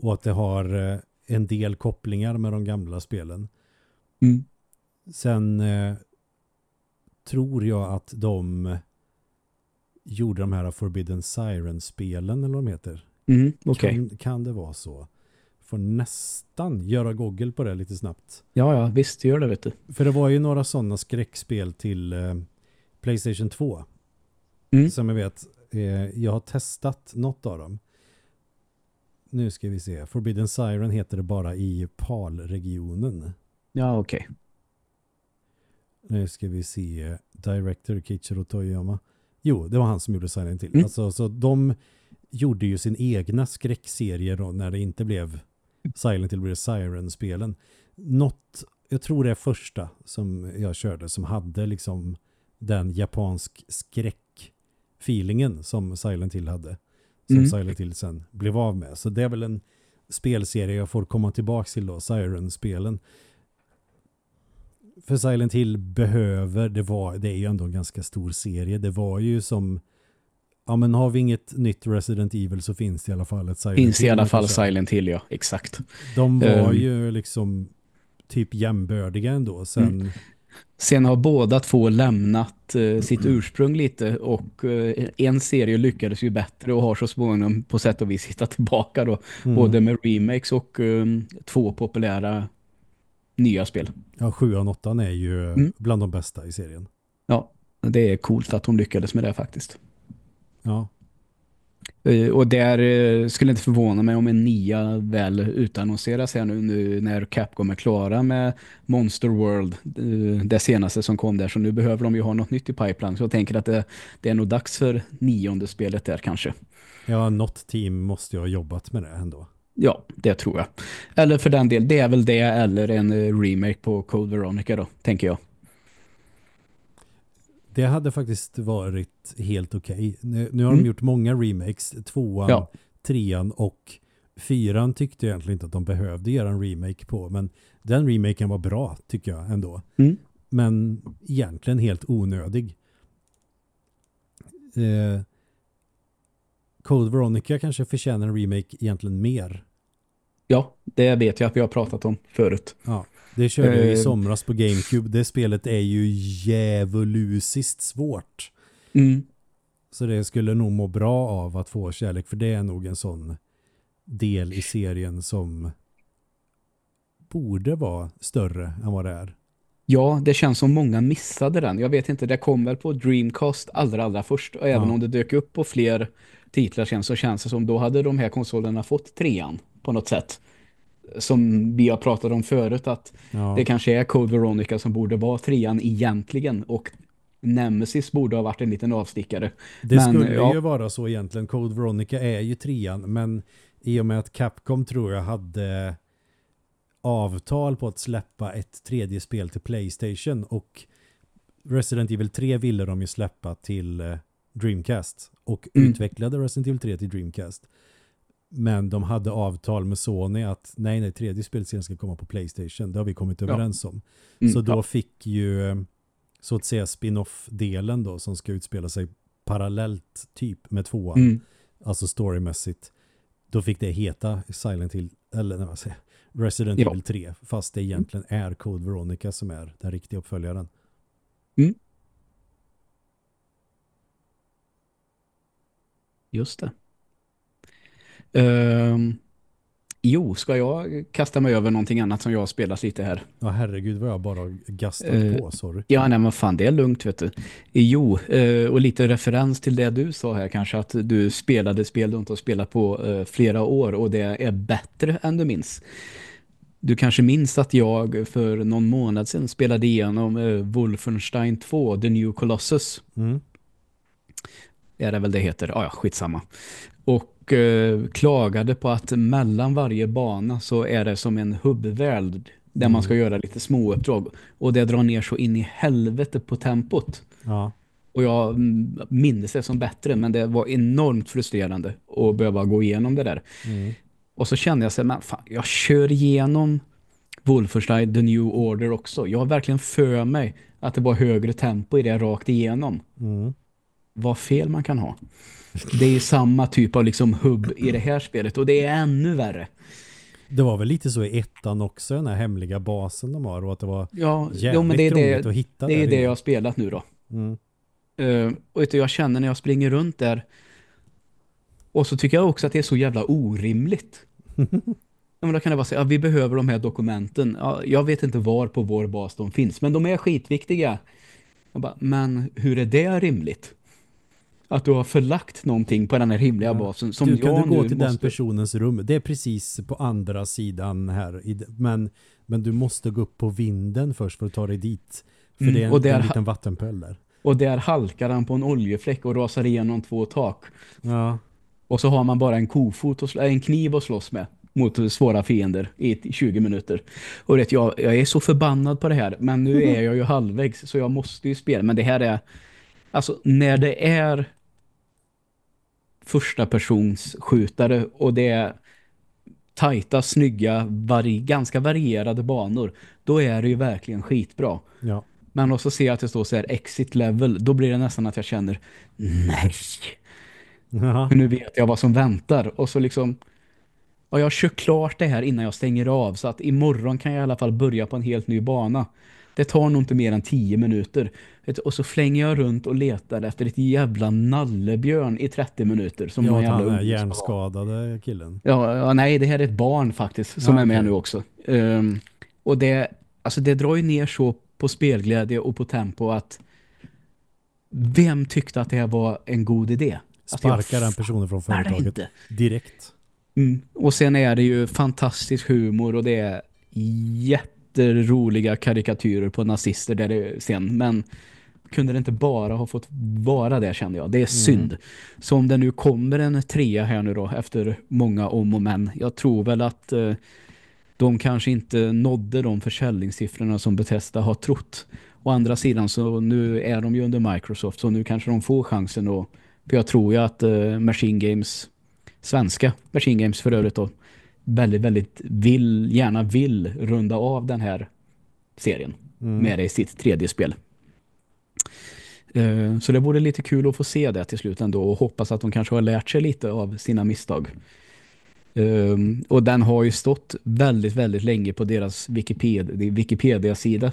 Och att det har eh, en del kopplingar med de gamla spelen. Mm. Sen eh, tror jag att de gjorde de här Forbidden Siren-spelen eller vad de heter. Mm, Okej. Kan, kan det vara så? Får nästan göra Google på det lite snabbt. Ja, ja, visst gör det vet du. För det var ju några sådana skräckspel till eh, Playstation 2 Mm. som jag vet. Eh, jag har testat något av dem. Nu ska vi se. Forbidden Siren heter det bara i PAL-regionen. Ja, okej. Nu ska vi se. Director Kichiro Toyama. Jo, det var han som gjorde Silent Hill. Mm. Alltså, så de gjorde ju sin egna skräckserie då, när det inte blev Silent Hill blev Siren-spelen. Något, jag tror det är första som jag körde som hade liksom den japansk skräck-feelingen som Silent Hill hade. Som Mm. Silent Hill sen blev av med. Så det är väl en spelserie jag får komma tillbaka till då, Siren-spelen. För Silent Hill behöver, det, var, det är ju ändå en ganska stor serie. Det var ju som, ja men har vi inget nytt Resident Evil så finns det i alla fall ett Silent Finns i Hill alla man kan fall köra. Silent Hill, ja. Exakt. De var Ehm. ju liksom typ jämbördiga ändå. Sen, Mm. Sen har båda två lämnat eh, sitt ursprung lite och eh, en serie lyckades ju bättre och har så småningom på sätt och vis hittat tillbaka då. mm. Både med remakes och eh, två populära nya spel. Ja, 7 och 8 är ju Mm. bland de bästa i serien. Ja, det är coolt att de lyckades med det faktiskt. Ja, Eh, Och där eh, skulle inte förvåna mig om en nia väl utannonseras här nu, nu när Capcom är klara med Monster World, eh, det senaste som kom där. Så nu behöver de ju ha något nytt i pipeline. Så jag tänker att det, det är nog dags för nionde spelet där kanske. ja, något team måste ju ha jobbat med det ändå. Ja, det tror jag. Eller för den del, det är väl det eller en eh, remake på Code Veronica då, tänker jag. Det hade faktiskt varit helt okej. Nu, nu har Mm. de gjort många remakes. Tvåan, Ja. trean och fyran tyckte jag egentligen inte att de behövde göra en remake på. Men den remaken var bra tycker jag ändå. Mm. Men egentligen helt onödig. Eh, Code Veronica kanske förtjänar en remake egentligen mer. Ja, det vet jag att vi har pratat om förut. Ja, det körde jag i Eh. somras på GameCube. Det spelet är ju djävulusiskt svårt. Mm. Så det skulle nog må bra av att få kärlek för det är nog en sån del i serien som borde vara större än vad det är. Ja, det känns som många missade den. Jag vet inte, det kom väl på Dreamcast allra, allra först. Och även Ja. om det dök upp på fler titlar sen så känns det som då hade de här konsolerna fått trean på något sätt. Som vi har pratat om förut att Ja, det kanske är Code Veronica som borde vara trean egentligen och Nemesis borde ha varit en liten avstickare. det men, skulle ja. ju vara så egentligen. Code Veronica är ju trean men i och med att Capcom tror jag hade avtal på att släppa ett tredje spel till Playstation och Resident Evil 3 ville de ju släppa till eh, Dreamcast och Mm. utvecklade Resident Evil 3 till Dreamcast. Men de hade avtal med Sony att nej, nej, tredje spelserien ska komma på Playstation. Det har vi kommit Ja. överens om. Mm, så då ja. fick ju eh, så att säga spin-off-delen då som ska utspela sig parallellt typ med tvåan, Mm. alltså storymässigt. Då fick det heta Silent Hill, eller vad säger Resident Ja. Evil 3, fast det egentligen är Code Veronica som är den riktiga uppföljaren. Just det. Ehm, jo, ska jag kasta mig över någonting annat som jag har spelat lite här? Ja, herregud vad jag bara gastat Eh, på, sorry. Ja, nej men fan, det är lugnt vet du. Jo, eh, och lite referens till det du sa här kanske att du spelade spel du inte har spelat på eh, flera år och det är bättre än du minns. Du kanske minns att jag för någon månad sedan spelade igenom uh, Wolfenstein 2, The New Colossus. Mm. Är det väl det heter? Ja, ja skitsamma. Och uh, klagade på att mellan varje bana så är det som en hubbvärld där Mm. man ska göra lite småuppdrag. Och det drar ner så in i helvete på tempot. Ja. Och jag mm, minns det som bättre, men det var enormt frustrerande att behöva gå igenom det där. Mm. Och så kände jag så här, men fan, jag kör igenom Wolfenstein The New Order också. Jag har verkligen för mig att det var högre tempo i det rakt igenom. Mm. Vad fel man kan ha. Det är samma typ av liksom hubb i det här spelet och det är ännu värre. Det var väl lite så i ettan också, den här hemliga basen de har och att det var Ja, jävligt men det är det, att hitta det, är det jag har spelat nu då. Mm. Uh, och jag känner när jag springer runt där och så tycker jag också att det är så jävla orimligt. ja, men då kan det vara så ja, vi behöver de här dokumenten. Ja, jag vet inte var på vår bas de finns, men de är skitviktiga. Bara, men hur är det rimligt? Att du har förlagt någonting på den här himliga Ja. basen som du kan jag du gå till måste... den personens rum. Det är precis på andra sidan här. Men, men du måste gå upp på vinden först för att ta dig dit. För Mm, det är en, och där en liten vattenpöl där. Och där halkar han på en oljefläck och rasar igenom två tak. Ja. Och så har man bara en kofot och en kniv att slåss med mot svåra fiender i 20 minuter. Och vet, jag, jag är så förbannad på det här. Men nu är jag ju halvvägs så jag måste ju spela. Men det här är... Alltså när det är första persons skjutare och det är tajta, snygga, vari, ganska varierade banor. Då är det ju verkligen skitbra. Ja. Men också jag att det står så här exit level. Då blir det nästan att jag känner nej. Ja. För nu vet jag vad som väntar. Och så liksom ja, jag kör klart det här innan jag stänger av. Så att imorgon kan jag i alla fall börja på en helt ny bana. Det tar nog inte mer än 10 minuter. Och så flänger jag runt och letar efter ett jävla nallebjörn i 30 minuter. Som Ja, han är hjärnskadade killen. Ja, ja, nej, det här är ett barn faktiskt som Ja, är med okej. nu också. Ehm, och det, alltså det drar ju ner så på spelglädje och på tempo att vem tyckte att det här var en god idé? Alltså, jag Sparkar den personen från företaget direkt. Mm. Och sen är det ju fantastisk humor och det är jätteroliga karikatyrer på nazister där det sen. Men kunde det inte bara ha fått vara det kände jag. Det är synd. Så om det nu kommer en trea här nu då efter många om och men. Jag tror väl att eh, de kanske inte nådde de försäljningssiffrorna som Bethesda har trott. Å andra sidan så nu är de ju under Microsoft så nu kanske de får chansen då. För jag tror ju att eh, Machine Games svenska Machine Games för övrigt då väldigt, väldigt vill, gärna vill runda av den här serien Mm. med det i sitt tredje spel. Eh, Så det vore lite kul att få se det till slut ändå och hoppas att de kanske har lärt sig lite av sina misstag. Um, och den har ju stått väldigt, väldigt länge på deras Wikipedia, Wikipedia-sida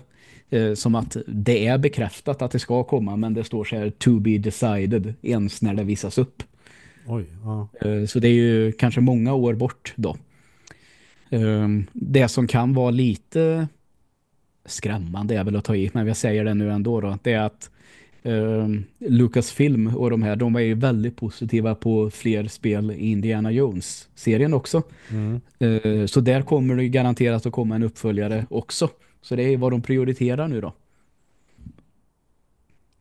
eh, som att det är bekräftat att det ska komma men det står så här to be decided ens när det visas upp. Oj, ja. Eh, Så det är ju kanske många år bort då. Ehm, Det som kan vara lite skrämmande är väl att ta i, men jag säger det nu ändå då. Det är att um, Lucasfilm och de här, de var ju väldigt positiva på fler spel i Indiana Jones-serien också. Mm. Eh, Så där kommer det garanterat att komma en uppföljare också. Så det är vad de prioriterar nu då.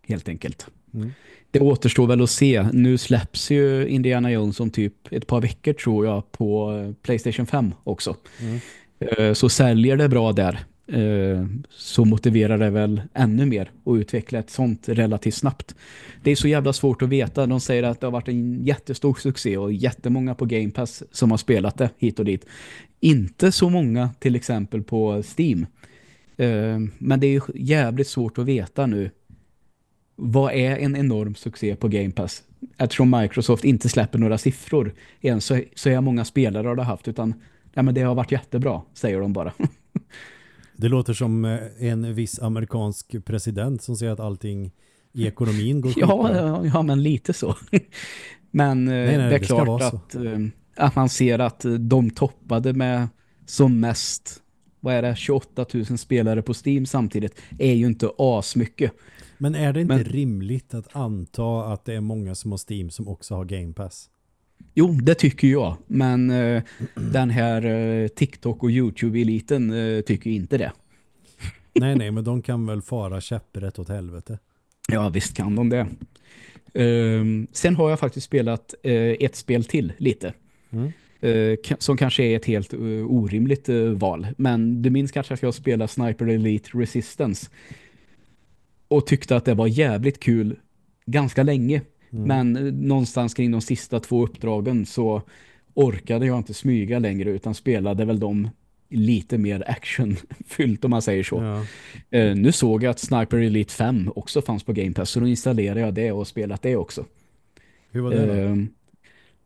Helt enkelt. Mm. Det återstår väl att se. Nu släpps ju Indiana Jones om typ ett par veckor tror jag på eh, Playstation 5 också. Mm. Eh, Så säljer det bra där eh, så motiverar det väl ännu mer att utveckla ett sånt relativt snabbt. Det är så jävla svårt att veta. De säger att det har varit en jättestor succé och jättemånga på Game Pass som har spelat det hit och dit. Inte så många till exempel på Steam. Men det är jävligt svårt att veta nu vad är en enorm succé på Game Pass? Eftersom Microsoft inte släpper några siffror än så, så är många spelare har det haft utan ja, men det har varit jättebra, säger de bara. Det låter som eh, en viss amerikansk president som säger att allting i ekonomin går ja, ja, ja, men lite så. men eh, nej, det är det klart att, eh, att man ser att de toppade med som mest vad är det, 28 000 spelare på Steam samtidigt är ju inte asmycket. Men är det inte Men- rimligt att anta att det är många som har Steam som också har Game Pass? Jo, det tycker jag. Men eh, den här eh, TikTok och YouTube-eliten eh, tycker inte det. nej, nej, men de kan väl fara käpprätt åt helvete. Ja, visst kan de det. Um, sen har jag faktiskt spelat uh, ett spel till lite. Mm. Uh, som kanske är ett helt uh, orimligt val. Men du minns kanske att jag spelade Sniper Elite Resistance. Och tyckte att det var jävligt kul ganska länge. Mm. Men någonstans kring de sista två uppdragen så orkade jag inte smyga längre utan spelade väl de lite mer actionfyllt om man säger så. Ja. Uh, nu såg jag att Sniper Elite 5 också fanns på Game Pass så då installerade jag det och spelat det också. Hur var det? Uh,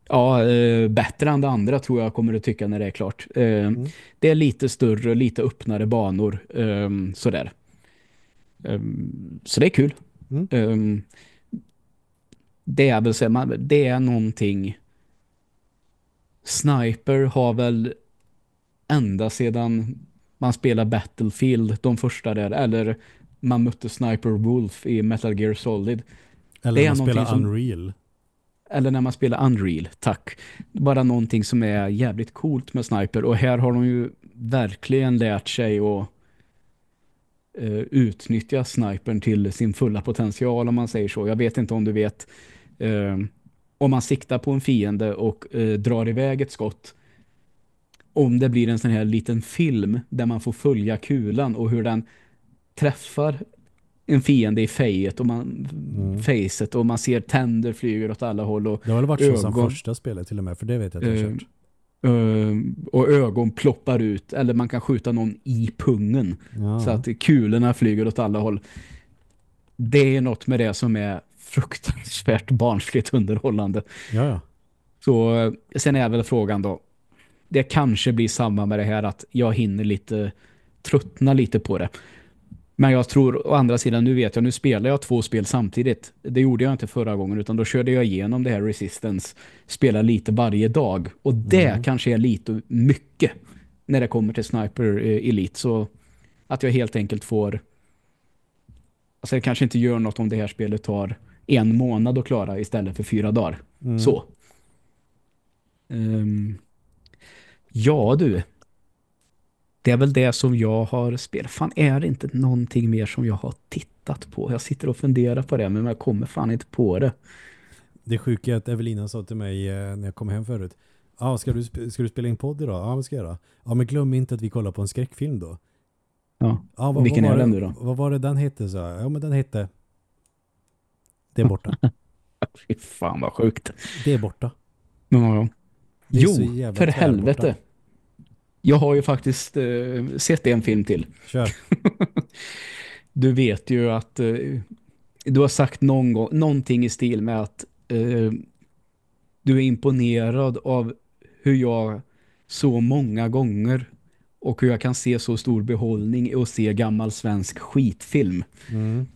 ja, uh, bättre än det andra tror jag kommer att tycka när det är klart. Mm. Det är lite större, lite öppnare banor sådär. Um, så det är kul. Mm. Um, det är väl så, det är någonting Sniper har väl ända sedan man spelar Battlefield, de första där, eller man mötte Sniper Wolf i Metal Gear Solid. Eller när man spelar som, Unreal. Eller när man spelar Unreal, tack. Bara någonting som är jävligt coolt med Sniper. Och här har de ju verkligen lärt sig att utnyttja Snipern till sin fulla potential om man säger så. Jag vet inte om du vet uh, om man siktar på en fiende och uh, drar iväg ett skott om det blir en sån här liten film där man får följa kulan och hur den träffar en fiende i fejet och man mm. facet och man ser tänder flyger åt alla håll och Det har väl varit ögon, så som första spelet till och med för det vet jag att jag har kört. Uh, och ögon ploppar ut eller man kan skjuta någon i pungen ja. så att kulorna flyger åt alla håll. Det är något med det som är fruktansvärt barnsligt underhållande. Ja, ja. Så sen är väl frågan då det kanske blir samma med det här att jag hinner lite tröttna lite på det. Men jag tror, å andra sidan, nu vet jag, nu spelar jag två spel samtidigt. Det gjorde jag inte förra gången, utan då körde jag igenom det här Resistance, spela lite varje dag. Och det mm. kanske är lite mycket när det kommer till Sniper eh, Elite. Så att jag helt enkelt får... Alltså det kanske inte gör något om det här spelet tar en månad att klara istället för fyra dagar. Mm. Så. Um, Ja du. Det är väl det som jag har spelat. Fan är det inte någonting mer som jag har tittat på? Jag sitter och funderar på det men jag kommer fan inte på det. Det sjuka är att Evelina sa till mig eh, när jag kom hem förut. Ja, ah, ska, du, ska du spela in podd idag? Ja, ah, vad ska jag göra? Ja, men glöm inte att vi kollar på en skräckfilm då. Ja, ah, vad, vilken vad är den nu då? Vad var det den hette? Så? Ja, men den hette... Det är borta. Fy fan vad sjukt. Det är borta. Ja, ja. Jo, för helvete. Borta. Jag har ju faktiskt eh, sett en film till. Kör. du vet ju att eh, du har sagt någon gång, någonting i stil med att eh, du är imponerad av hur jag så många gånger och hur jag kan se så stor behållning att se gammal svensk skitfilm. Mm.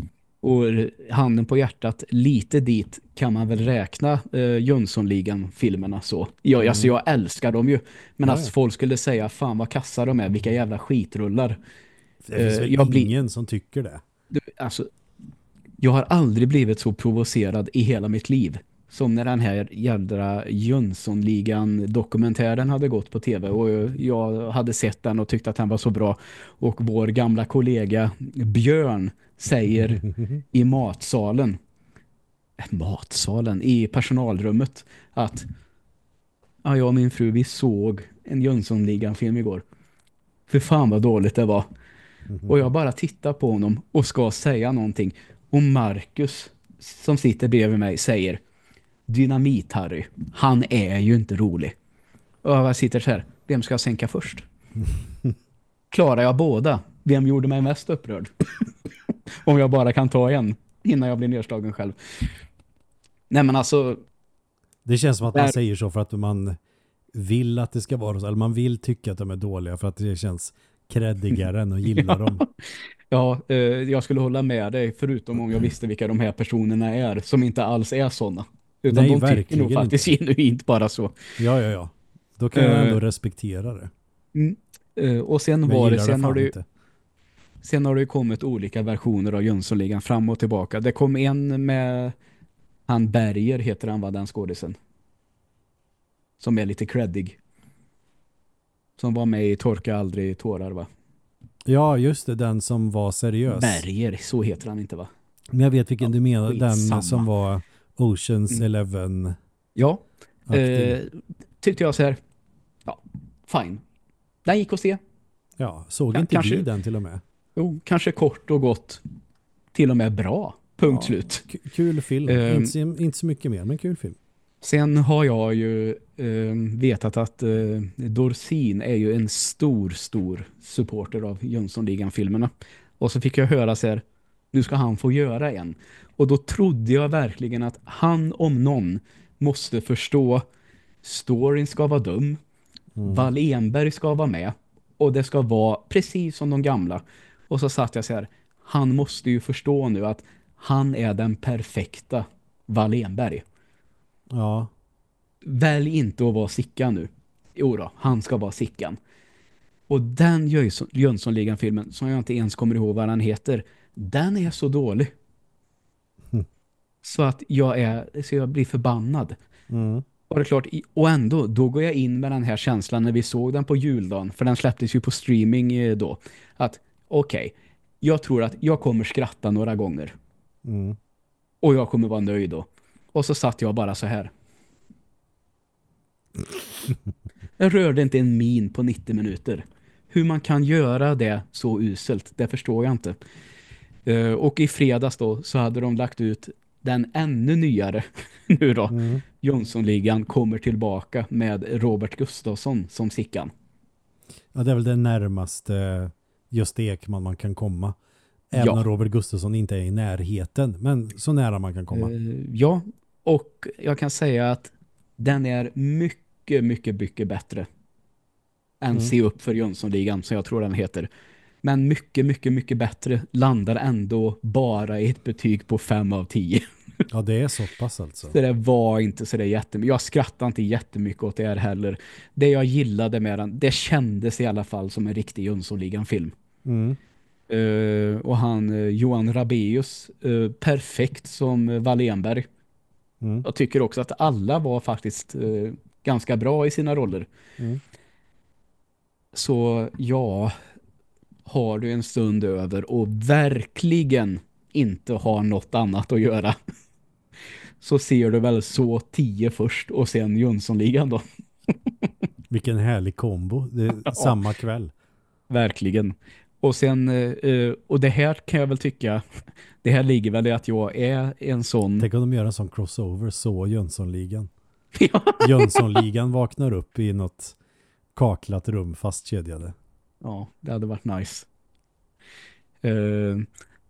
Och handen på hjärtat, lite dit kan man väl räkna eh, Jönssonligan-filmerna så. Jag, mm. alltså jag älskar dem ju. Men ja, att folk skulle säga, fan vad kassa de är, vilka jävla skitrullar. Det finns eh, väl jag ingen blir, som tycker det. Alltså, jag har aldrig blivit så provocerad i hela mitt liv. Som när den här jävla Jönssonligan-dokumentären hade gått på tv. Och jag hade sett den och tyckte att den var så bra. Och vår gamla kollega Björn säger i matsalen matsalen, i personalrummet att ja, jag och min fru vi såg en Jönssonligan-film igår. För fan vad dåligt det var. Mm -hmm. Och jag bara tittar på honom och ska säga någonting. Och Marcus som sitter bredvid mig säger Dynamit Harry, han är ju inte rolig. Och jag sitter så här, vem ska jag sänka först? Klarar jag båda? Vem gjorde mig mest upprörd? Om jag bara kan ta en innan jag blir nedslagen själv. Nej men alltså... Det känns som att man säger så för att man vill att det ska vara så. Eller man vill tycka att de är dåliga för att det känns kreddigare än att gilla ja. dem. Ja, eh, jag skulle hålla med dig förutom om jag visste vilka de här personerna är som inte alls är sådana. Utan Nej, de tycker nog faktiskt inte. genuint bara så. Ja, ja, ja. Då kan jag ändå uh, respektera det. Mm, uh, och sen Men var det, sen det har du... Inte. Sen har det kommit olika versioner av Jönssonligan fram och tillbaka. Det kom en med han Berger heter han va, den skådisen. Som är lite creddig. Som var med i Torka aldrig tårar va? Ja, just det. Den som var seriös. Berger, så heter han inte va? Men jag vet vilken Ja, du menar. skitsamma. Den som var Oceans Mm. Eleven. Ja, eh, tyckte jag så här. Ja, fine. Den gick att se. ja, såg kan- inte kanske- vi den till och med. Jo, kanske kort och gott. Till och med bra. Punkt Ja. slut. Kul film. Ehm. inte, så, inte så mycket mer, men kul film. Sen har jag ju eh, vetat att eh, Dorsin är ju en stor, stor supporter av Jönssonligan-filmerna. Och så fick jag höra så här, nu ska han få göra en. Och då trodde jag verkligen att han om någon måste förstå storyn ska vara dum, Mm. Wall Enberg ska vara med och det ska vara precis som de gamla. Och så satt jag så här, han måste ju förstå nu att han är den perfekta Wall Enberg. Ja, Välj inte att vara Sickan nu. Jo då, han ska vara Sickan. Och den Jönsson- Jönssonligan-filmen, som jag inte ens kommer ihåg vad den heter, den är så dålig. Mm. Så att jag är, så jag blir förbannad. mm. Och det är klart, och ändå, då går jag in med den här känslan när vi såg den på juldagen, för den släpptes ju på streaming eh, då, att okej, jag tror att jag kommer skratta några gånger. Mm. Och jag kommer vara nöjd då. Och så satt jag bara så här. Jag rörde inte en min på 90 minuter. Hur man kan göra det så uselt, det förstår jag inte. Eh, och i fredags då så hade de lagt ut den ännu nyare nu då. Mm. Jonssonligan kommer tillbaka med Robert Gustafsson som Sickan. Ja, det är väl det närmaste just Ekman man kan komma. Även Ja. om Robert Gustafsson inte är i närheten. Men så nära man kan komma. Eh, ja, och jag kan säga att den är mycket, mycket, mycket bättre än Mm. Se upp för Jönssonligan som jag tror den heter. Men mycket, mycket, mycket bättre landar ändå bara i ett betyg på 5 av 10. Ja, det är så pass alltså. Så det var inte så det jättemycket. Jag skrattade inte jättemycket åt det här heller. Det jag gillade med den, det kändes i alla fall som en riktig Jönssonligan-film. Mm. Eh, och han, eh, Johan Rabeus, eh, perfekt som uh, Wallenberg. Mm. Jag tycker också att alla var faktiskt ganska bra i sina roller. Mm. Så ja, har du en stund över och verkligen inte har något annat att göra så ser du väl så 10 först och sen Jönssonligan då. Vilken härlig kombo. Det Ja. samma kväll. Verkligen. Och sen, eh, eh, och det här kan jag väl tycka, det här ligger väl i att jag är en sån... Tänk om de gör en sån crossover så Jönssonligan. Ja. Jönssonligan vaknar upp i något kaklat rum fastkedjade. Ja, det hade varit nice. Eh,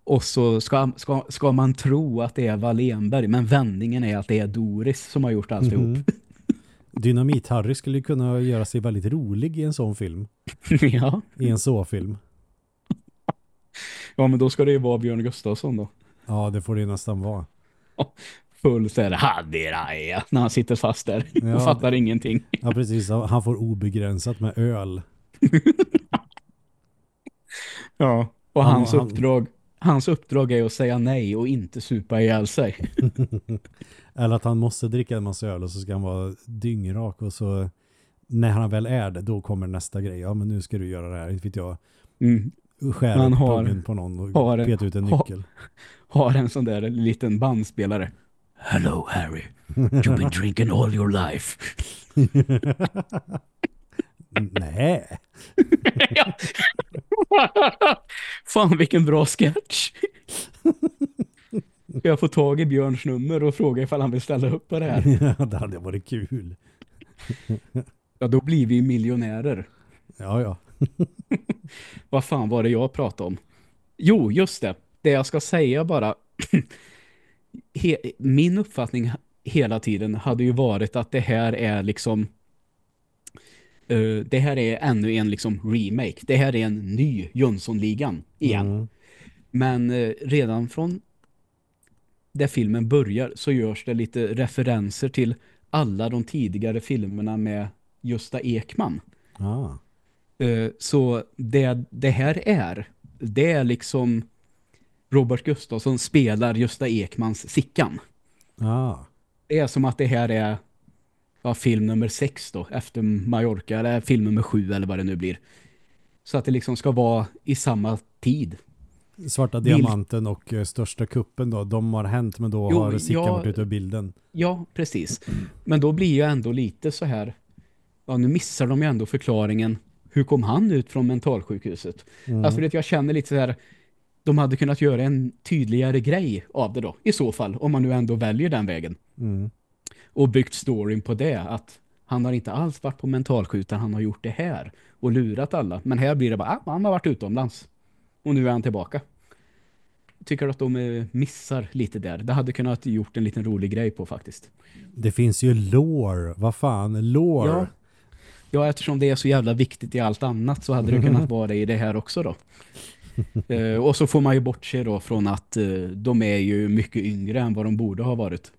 och så ska, ska, ska man tro att det är Wallenberg, men vändningen är att det är Doris som har gjort alltihop. Mhm. Dynamit-Harry skulle kunna göra sig väldigt rolig i en sån film. ja. I en så-film. ja, men då ska det ju vara Björn Gustafsson då. Ja, det får det nästan vara. Full så här, hadiraja, när han sitter fast där Ja. och fattar ingenting. Ja, precis. Han får obegränsat med öl. Ja. Och Han- hans han- uppdrag hans uppdrag är att säga nej och inte supa ihjäl sig. Eller att han måste dricka en massa öl och så ska han vara dyngrak och så när han väl är det, då kommer nästa grej. Ja, men nu ska du göra det här. Inte vet jag. Mm. Skära Man upp har- på någon och har en- peta ut en nyckel. Har en sån där liten bandspelare. Hello Harry, you've been drinking all your life. Nej. Fan vilken bra sketch. Jag få tag i Björns nummer och fråga ifall han vill ställa upp på det här? Ja, det hade varit kul. Ja, då blir vi miljonärer. Ja, ja. Vad fan var det jag pratade om? Jo, just det. Det jag ska säga bara. He min uppfattning hela tiden hade ju varit att det här är liksom eh, det här är ännu en liksom remake. Det här är en ny Jönssonligan igen. Mm. Men eh, redan från där filmen börjar så görs det lite referenser till alla de tidigare filmerna med Gösta Ekman. Ah. Eh, Så det, det här är, det är liksom Robert Gustafsson spelar Gösta Ekmans Sickan. Ah. Det är som att det här är ja, film nummer sex då, efter Mallorca, eller film nummer sju eller vad det nu blir. Så att det liksom ska vara i samma tid. Svarta diamanten och uh, största kuppen då, de har hänt men då jo, har Sickan ja, varit ute ur bilden. Ja, precis. Men då blir ju ändå lite så här, ja nu missar de ju ändå förklaringen. Hur kom han ut från mentalsjukhuset? Mm. Alltså vet, jag känner lite så här, de hade kunnat göra en tydligare grej av det då, i så fall, om man nu ändå väljer den vägen. Mm. Och byggt storyn på det, att han har inte alls varit på mentalskjutan, han har gjort det här och lurat alla. Men här blir det bara, ah, han har varit utomlands. Och nu är han tillbaka. Tycker att de eh, missar lite där. Det hade kunnat gjort en liten rolig grej på faktiskt. Det finns ju lore. Vad fan, lore. Ja. ja, eftersom det är så jävla viktigt i allt annat så hade det kunnat vara det i det här också då. uh, och så får man ju bortse då från att uh, de är ju mycket yngre än vad de borde ha varit.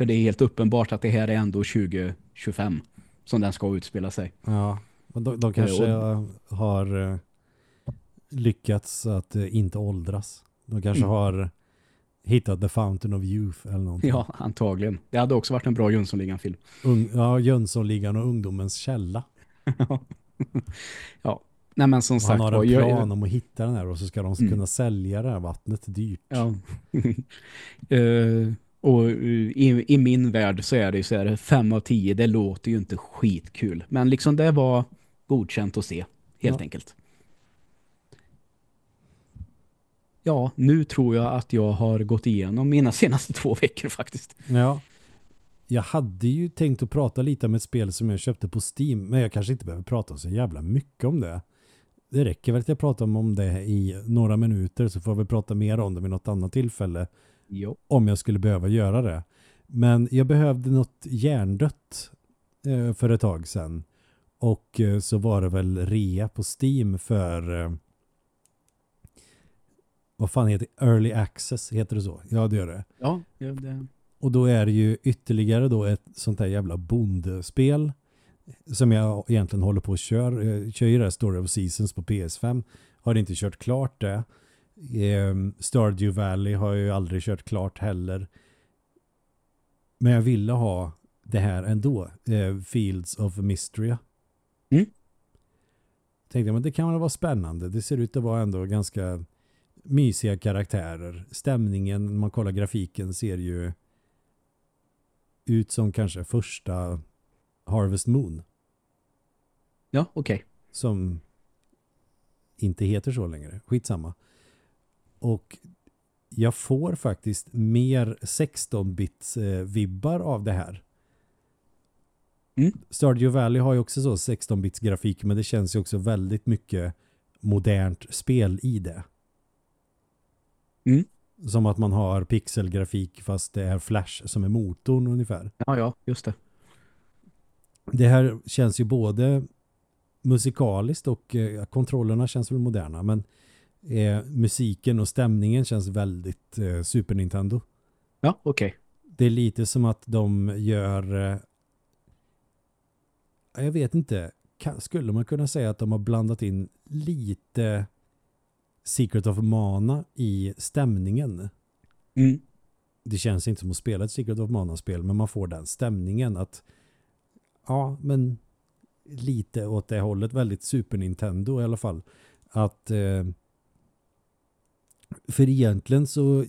För det är helt uppenbart att det här är ändå 2025 som den ska utspela sig. Ja, de, de kanske uh, har lyckats att inte åldras. De kanske mm. har hittat The Fountain of Youth eller någonting. Ja, antagligen. Det hade också varit en bra Jönssonligan-film. ja, Jönssonligan och ungdomens källa. ja, nej men som och sagt. Han har en plan jag... om att hitta den här och så ska de mm. kunna sälja det här vattnet dyrt. Ja. uh, och i, i, min värld så är det ju så här, fem av tio, det låter ju inte skitkul. Men liksom det var godkänt att se, helt ja. enkelt. ja, nu tror jag att jag har gått igenom mina senaste två veckor faktiskt. Ja. Jag hade ju tänkt att prata lite om ett spel som jag köpte på Steam, men jag kanske inte behöver prata så jävla mycket om det. Det räcker väl att jag pratar om det i några minuter så får vi prata mer om det vid något annat tillfälle. Jo. Om jag skulle behöva göra det. Men jag behövde något hjärndött eh, för ett tag sedan. Och eh, så var det väl rea på Steam för eh, vad fan heter det? Early Access, heter det så? Ja, det gör det. Ja, det. Och då är det ju ytterligare då ett sånt här jävla bondespel som jag egentligen håller på att köra. Jag kör ju det här Story of Seasons på PS5. Har inte kört klart det. Ehm, Stardew Valley har jag ju aldrig kört klart heller. Men jag ville ha det här ändå. Eh, Fields of Mystery. Mm. Tänkte men det kan väl vara spännande. Det ser ut att vara ändå ganska mysiga karaktärer. Stämningen, när man kollar grafiken, ser ju ut som kanske första Harvest Moon. Ja, okej. Okay. Som inte heter så längre. Skitsamma. Och jag får faktiskt mer 16-bits eh, vibbar av det här. Mm. Stardew Valley har ju också så 16-bits grafik men det känns ju också väldigt mycket modernt spel i det. Mm. Som att man har pixelgrafik fast det är Flash som är motorn ungefär. Ja, ja, just det. Det här känns ju både musikaliskt och eh, kontrollerna känns väl moderna men eh, musiken och stämningen känns väldigt eh, Super Nintendo. Ja, okej. Okay. Det är lite som att de gör eh, jag vet inte kan, skulle man kunna säga att de har blandat in lite Secret of Mana i stämningen. Mm. Det känns inte som att spela ett Secret of Mana-spel men man får den stämningen att ja, men lite åt det hållet, väldigt Super Nintendo i alla fall. Att eh, för egentligen så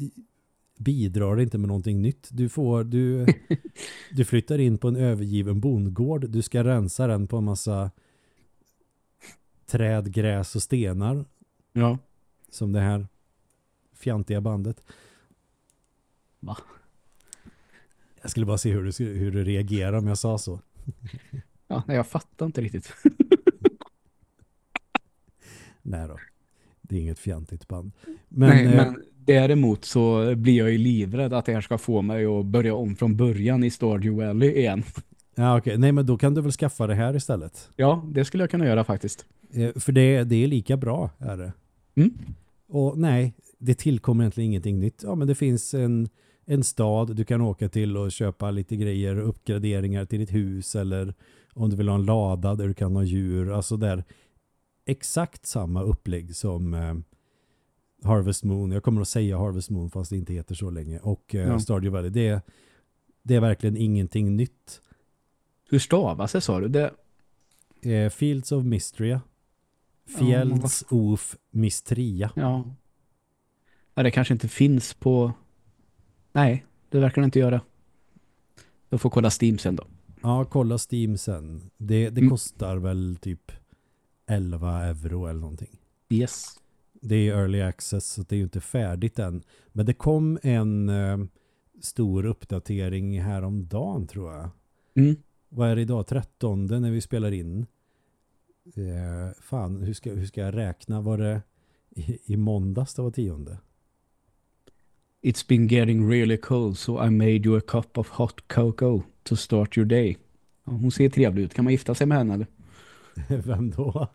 bidrar det inte med någonting nytt. Du får du, du flyttar in på en övergiven bondgård. Du ska rensa den på en massa träd, gräs och stenar. Ja som det här fjantiga bandet. Va? Jag skulle bara se hur du, hur du reagerar om jag sa så. Ja, nej, jag fattar inte riktigt. nej då. Det är inget fjantigt band. Men, nej, eh, men däremot så blir jag ju livrädd att det här ska få mig att börja om från början i Stardew Valley igen. Ja, okej. Okay. Nej, men då kan du väl skaffa det här istället. Ja, det skulle jag kunna göra faktiskt. Eh, för det, det är lika bra, är det. Mm. Och nej, det tillkommer egentligen ingenting nytt. Ja, men det finns en, en stad du kan åka till och köpa lite grejer och uppgraderingar till ditt hus eller om du vill ha en lada där du kan ha djur. Alltså där exakt samma upplägg som eh, Harvest Moon. Jag kommer att säga Harvest Moon fast det inte heter så länge. Och eh, ja. Stardew Valley. Det, det är verkligen ingenting nytt. Hur stavas det sa du? Det, Eh, Fields of Mystria. Fields of Mystria. ja. ja. Det kanske inte finns på... Nej, det verkar det inte göra. Jag får kolla Steam sen då. Ja, kolla Steam sen. Det, det Mm. kostar väl typ 11 euro eller någonting. Yes. Det är early access så det är ju inte färdigt än. Men det kom en eh, stor uppdatering häromdagen tror jag. Mm. Vad är det idag? 13 när vi spelar in. Eh, fan, hur ska, hur ska jag räkna? Var det i, i måndags det var tionde? It's been getting really cold so I made you a cup of hot cocoa to start your day. Ja, hon ser trevlig ut. Kan man gifta sig med henne eller? Vem då?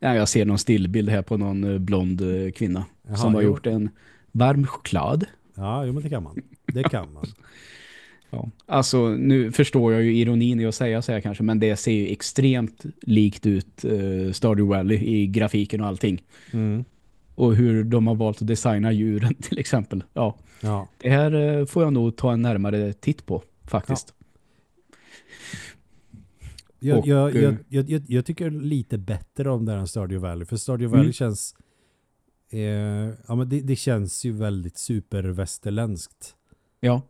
Ja, jag ser någon stillbild här på någon eh, blond eh, kvinna Jaha, som har jo. gjort en varm choklad. Ja, jo, men det kan man. Det kan man. Ja. Alltså, nu förstår jag ju ironin i att säga så här kanske, men det ser ju extremt likt ut uh, Stardew Valley i grafiken och allting. Mm. Och hur de har valt att designa djuren till exempel. Ja, Ja. det här eh, får jag nog ta en närmare titt på faktiskt. Jag, Och, jag, eh, jag, jag, jag, tycker lite bättre om det här än Stardew Valley. För Stardew Valley Mm. känns... Eh, ja, men det, det känns ju väldigt supervästerländskt. Ja,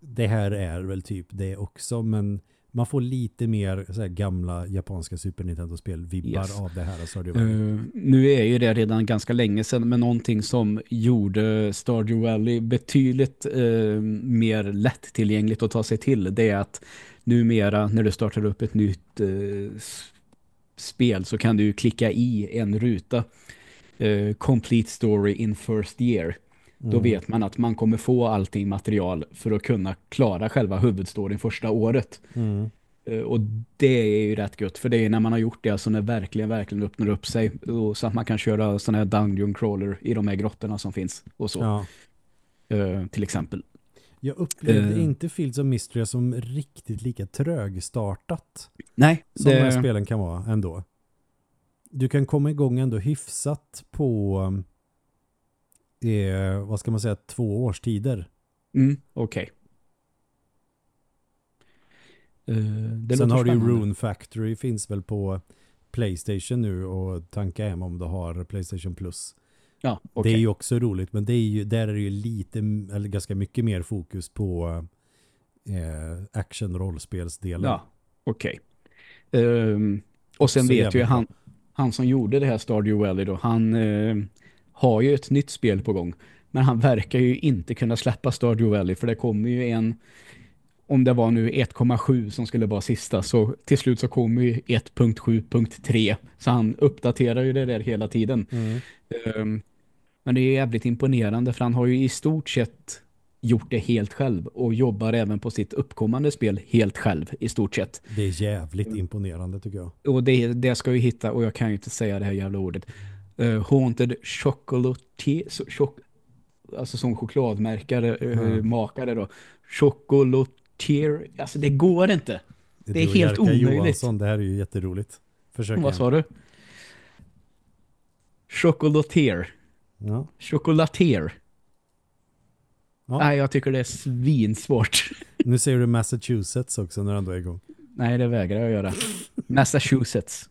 Det här är väl typ det också. Men man får lite mer så här, gamla japanska Super Nintendo-spel-vibbar Yes. av det här Stardew Valley. Eh, nu är ju det redan ganska länge sedan men någonting som gjorde Stardew Valley betydligt eh, mer lättillgängligt att ta sig till det är att numera när du startar upp ett nytt eh, spel så kan du klicka i en ruta eh, Complete Story in First Year. Då Mm. vet man att man kommer få allting material för att kunna klara själva huvudstoryn första året. Mm. Eh, Och det är ju rätt gött för det är när man har gjort det som det verkligen, verkligen öppnar upp sig och så att man kan köra sådana här dungeon crawler i de här grottorna som finns och så, Ja. eh, till exempel. Jag upplevde Eh. inte Fields of Mystery som riktigt lika trögstartat Nej, som de här det, spelen kan vara ändå. Du kan komma igång ändå hyfsat på eh, vad ska man säga, två års tider. mm, okej. Eh, det Sen låter har du ju. Rune Factory finns väl på Playstation nu och tanka hem om du har Playstation Plus. Ja, Det okej. är ju också roligt men det är ju, där är det ju lite eller ganska mycket mer fokus på eh, action-rollspelsdelen. Ja, okej. Ehm, och sen vet ju han, han som gjorde det här Stardew Valley då, han eh, har ju ett nytt spel på gång. Men han verkar ju inte kunna släppa Stardew Valley för det kommer ju en, om det var nu 1,7 som skulle vara sista, så till slut så kommer ju 1.7.3. Så han uppdaterar ju det där hela tiden. Mm. Ehm, men det är jävligt imponerande för han har ju i stort sett gjort det helt själv och jobbar även på sitt uppkommande spel helt själv i stort sett. Det är jävligt imponerande tycker jag. Och det, det ska vi hitta, och jag kan ju inte säga det här jävla ordet. Uh, haunted Chocolatier, so, chock, alltså som chokladmärkare, uh, Mm. makare då. Chocolatier, alltså det går inte. Det är du och helt omöjligt. Johansson, det här är ju jätteroligt. Försök Vad igen. sa du? Chocolatier. Ja. Chocolatier. Ja. Nej, jag tycker det är svinsvårt. Nu säger du Massachusetts också när han då är igång. Nej, det vägrar jag göra. Massachusetts.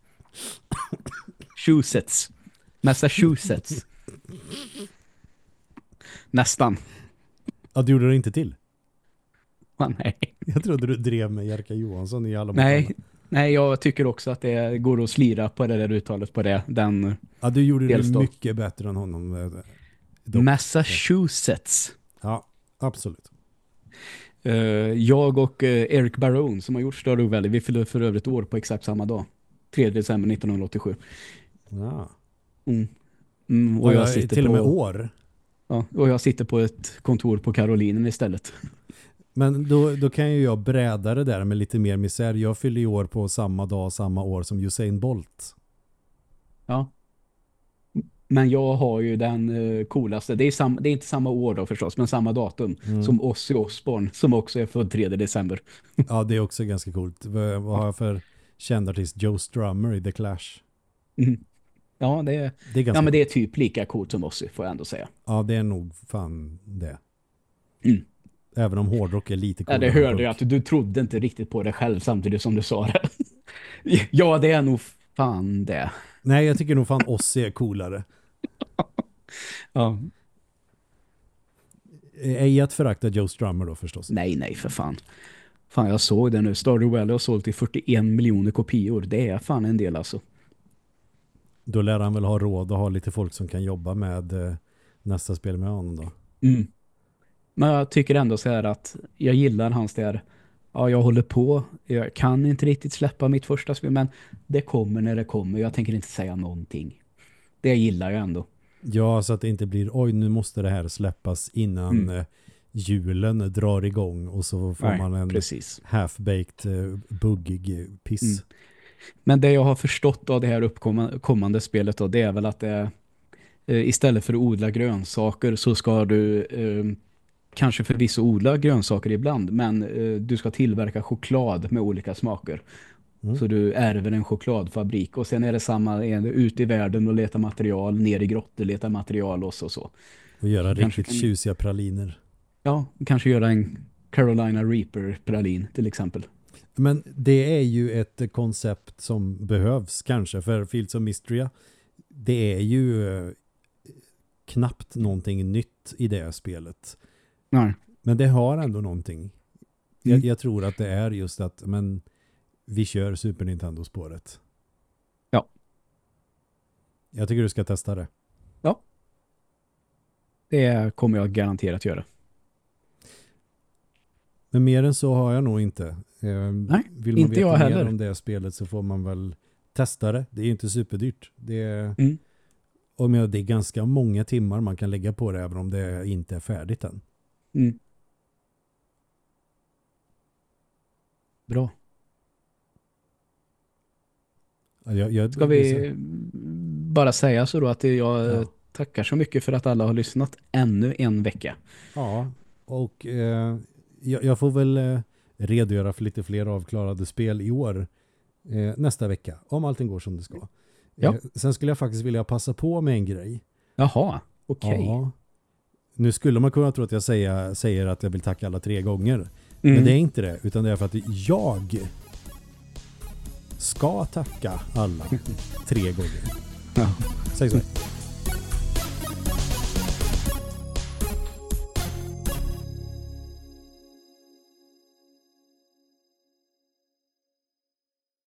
Massachusetts. Massachusetts. Nästan. Ja, du gjorde det inte till. Ah, nej. Jag trodde du drev med Jerka Johansson i alla nej. Nej, jag tycker också att det går att slira på det där uttalet på det. Den Ja, du gjorde det Delstat. mycket bättre än honom. eh, dock. Massachusetts. Ja, absolut. Eh, jag och eh, Eric Barone som har gjort Stardew Valley, vi fyllde för övrigt år på exakt samma dag. 3 december 1987. Ja. Mm. Mm, och Och jag sitter till på, och med år. Ja, och jag sitter på ett kontor på Karolinen istället. Men då, då kan ju jag bräda det där med lite mer misär. Jag fyller i år på samma dag, samma år som Usain Bolt. Ja. Men jag har ju den eh, coolaste. Det är, sam, det är inte samma år då förstås, men samma datum Mm. som Ozzy Osbourne som också är född 3 december. Ja, det är också ganska coolt. Vad, vad har jag för känd artist? Joe Strummer i The Clash. Mm. Ja, det är, Det är ganska ja, men det är typ lika coolt som Ozzy får jag ändå säga. Ja, det är nog fan det. Mm. Även om hårdrock är lite Ja, coolare. det än hörde jag att du trodde inte riktigt på det själv samtidigt som du sa det. ja, det är nog fan det. Nej, jag tycker nog fan Ozzy är coolare. Ja. Ej att förakta Joe Strummer då förstås. Nej, nej, för fan. Fan, jag såg det nu. Stardew Valley har sålt i 41 miljoner kopior. Det är fan en del alltså. Då lär han väl ha råd att ha lite folk som kan jobba med eh, nästa spel med honom då. Mm. Men jag tycker ändå så här att jag gillar hans där ja, jag håller på. Jag kan inte riktigt släppa mitt första spel, men det kommer när det kommer. Jag tänker inte säga någonting. Det gillar jag ändå. Ja, så att det inte blir oj, nu måste det här släppas innan Mm. eh, julen drar igång och så får Nej, man en half-baked eh, buggig piss. Mm. Men det jag har förstått av det här uppkommande spelet då, det är väl att det eh, istället för att odla grönsaker så ska du eh, kanske förvisso odla grönsaker ibland, men eh, du ska tillverka choklad med olika smaker. Mm. Så du ärver en chokladfabrik och sen är det samma ut i världen och leta material, ner i grottor, leta material och så. så. Och göra Kanske riktigt kan- tjusiga praliner. Ja, kanske göra en Carolina Reaper pralin till exempel. Men det är ju ett koncept som behövs kanske för Fields of Mystria. Det är ju eh, knappt någonting nytt i det spelet. Nej. Men det har ändå någonting. Jag, Mm. jag tror att det är just att men vi kör Super Nintendo-spåret. Ja. Jag tycker du ska testa det. Det kommer jag garanterat göra. Men mer än så har jag nog inte. Eh, Nej, Vill man inte veta jag mer heller. om det spelet så får man väl testa det. Det är inte superdyrt. Det är, Mm. och med det är ganska många timmar man kan lägga på det även om det inte är färdigt än. Mm. Bra. Ja, Jag, jag, Ska vi bara säga så då att jag Ja. tackar så mycket för att alla har lyssnat ännu en vecka. Ja, och eh, jag, jag får väl eh, redogöra för lite fler avklarade spel i år eh, nästa vecka, om allting går som det ska. Ja. Eh, sen skulle jag faktiskt vilja passa på med en grej. Jaha, okej. Ja. Nu skulle man kunna tro att jag säger, säger att jag vill tacka alla tre gånger. Mm. Men det är inte det, utan det är för att jag ska tacka alla tre gånger. Ja. Säg så.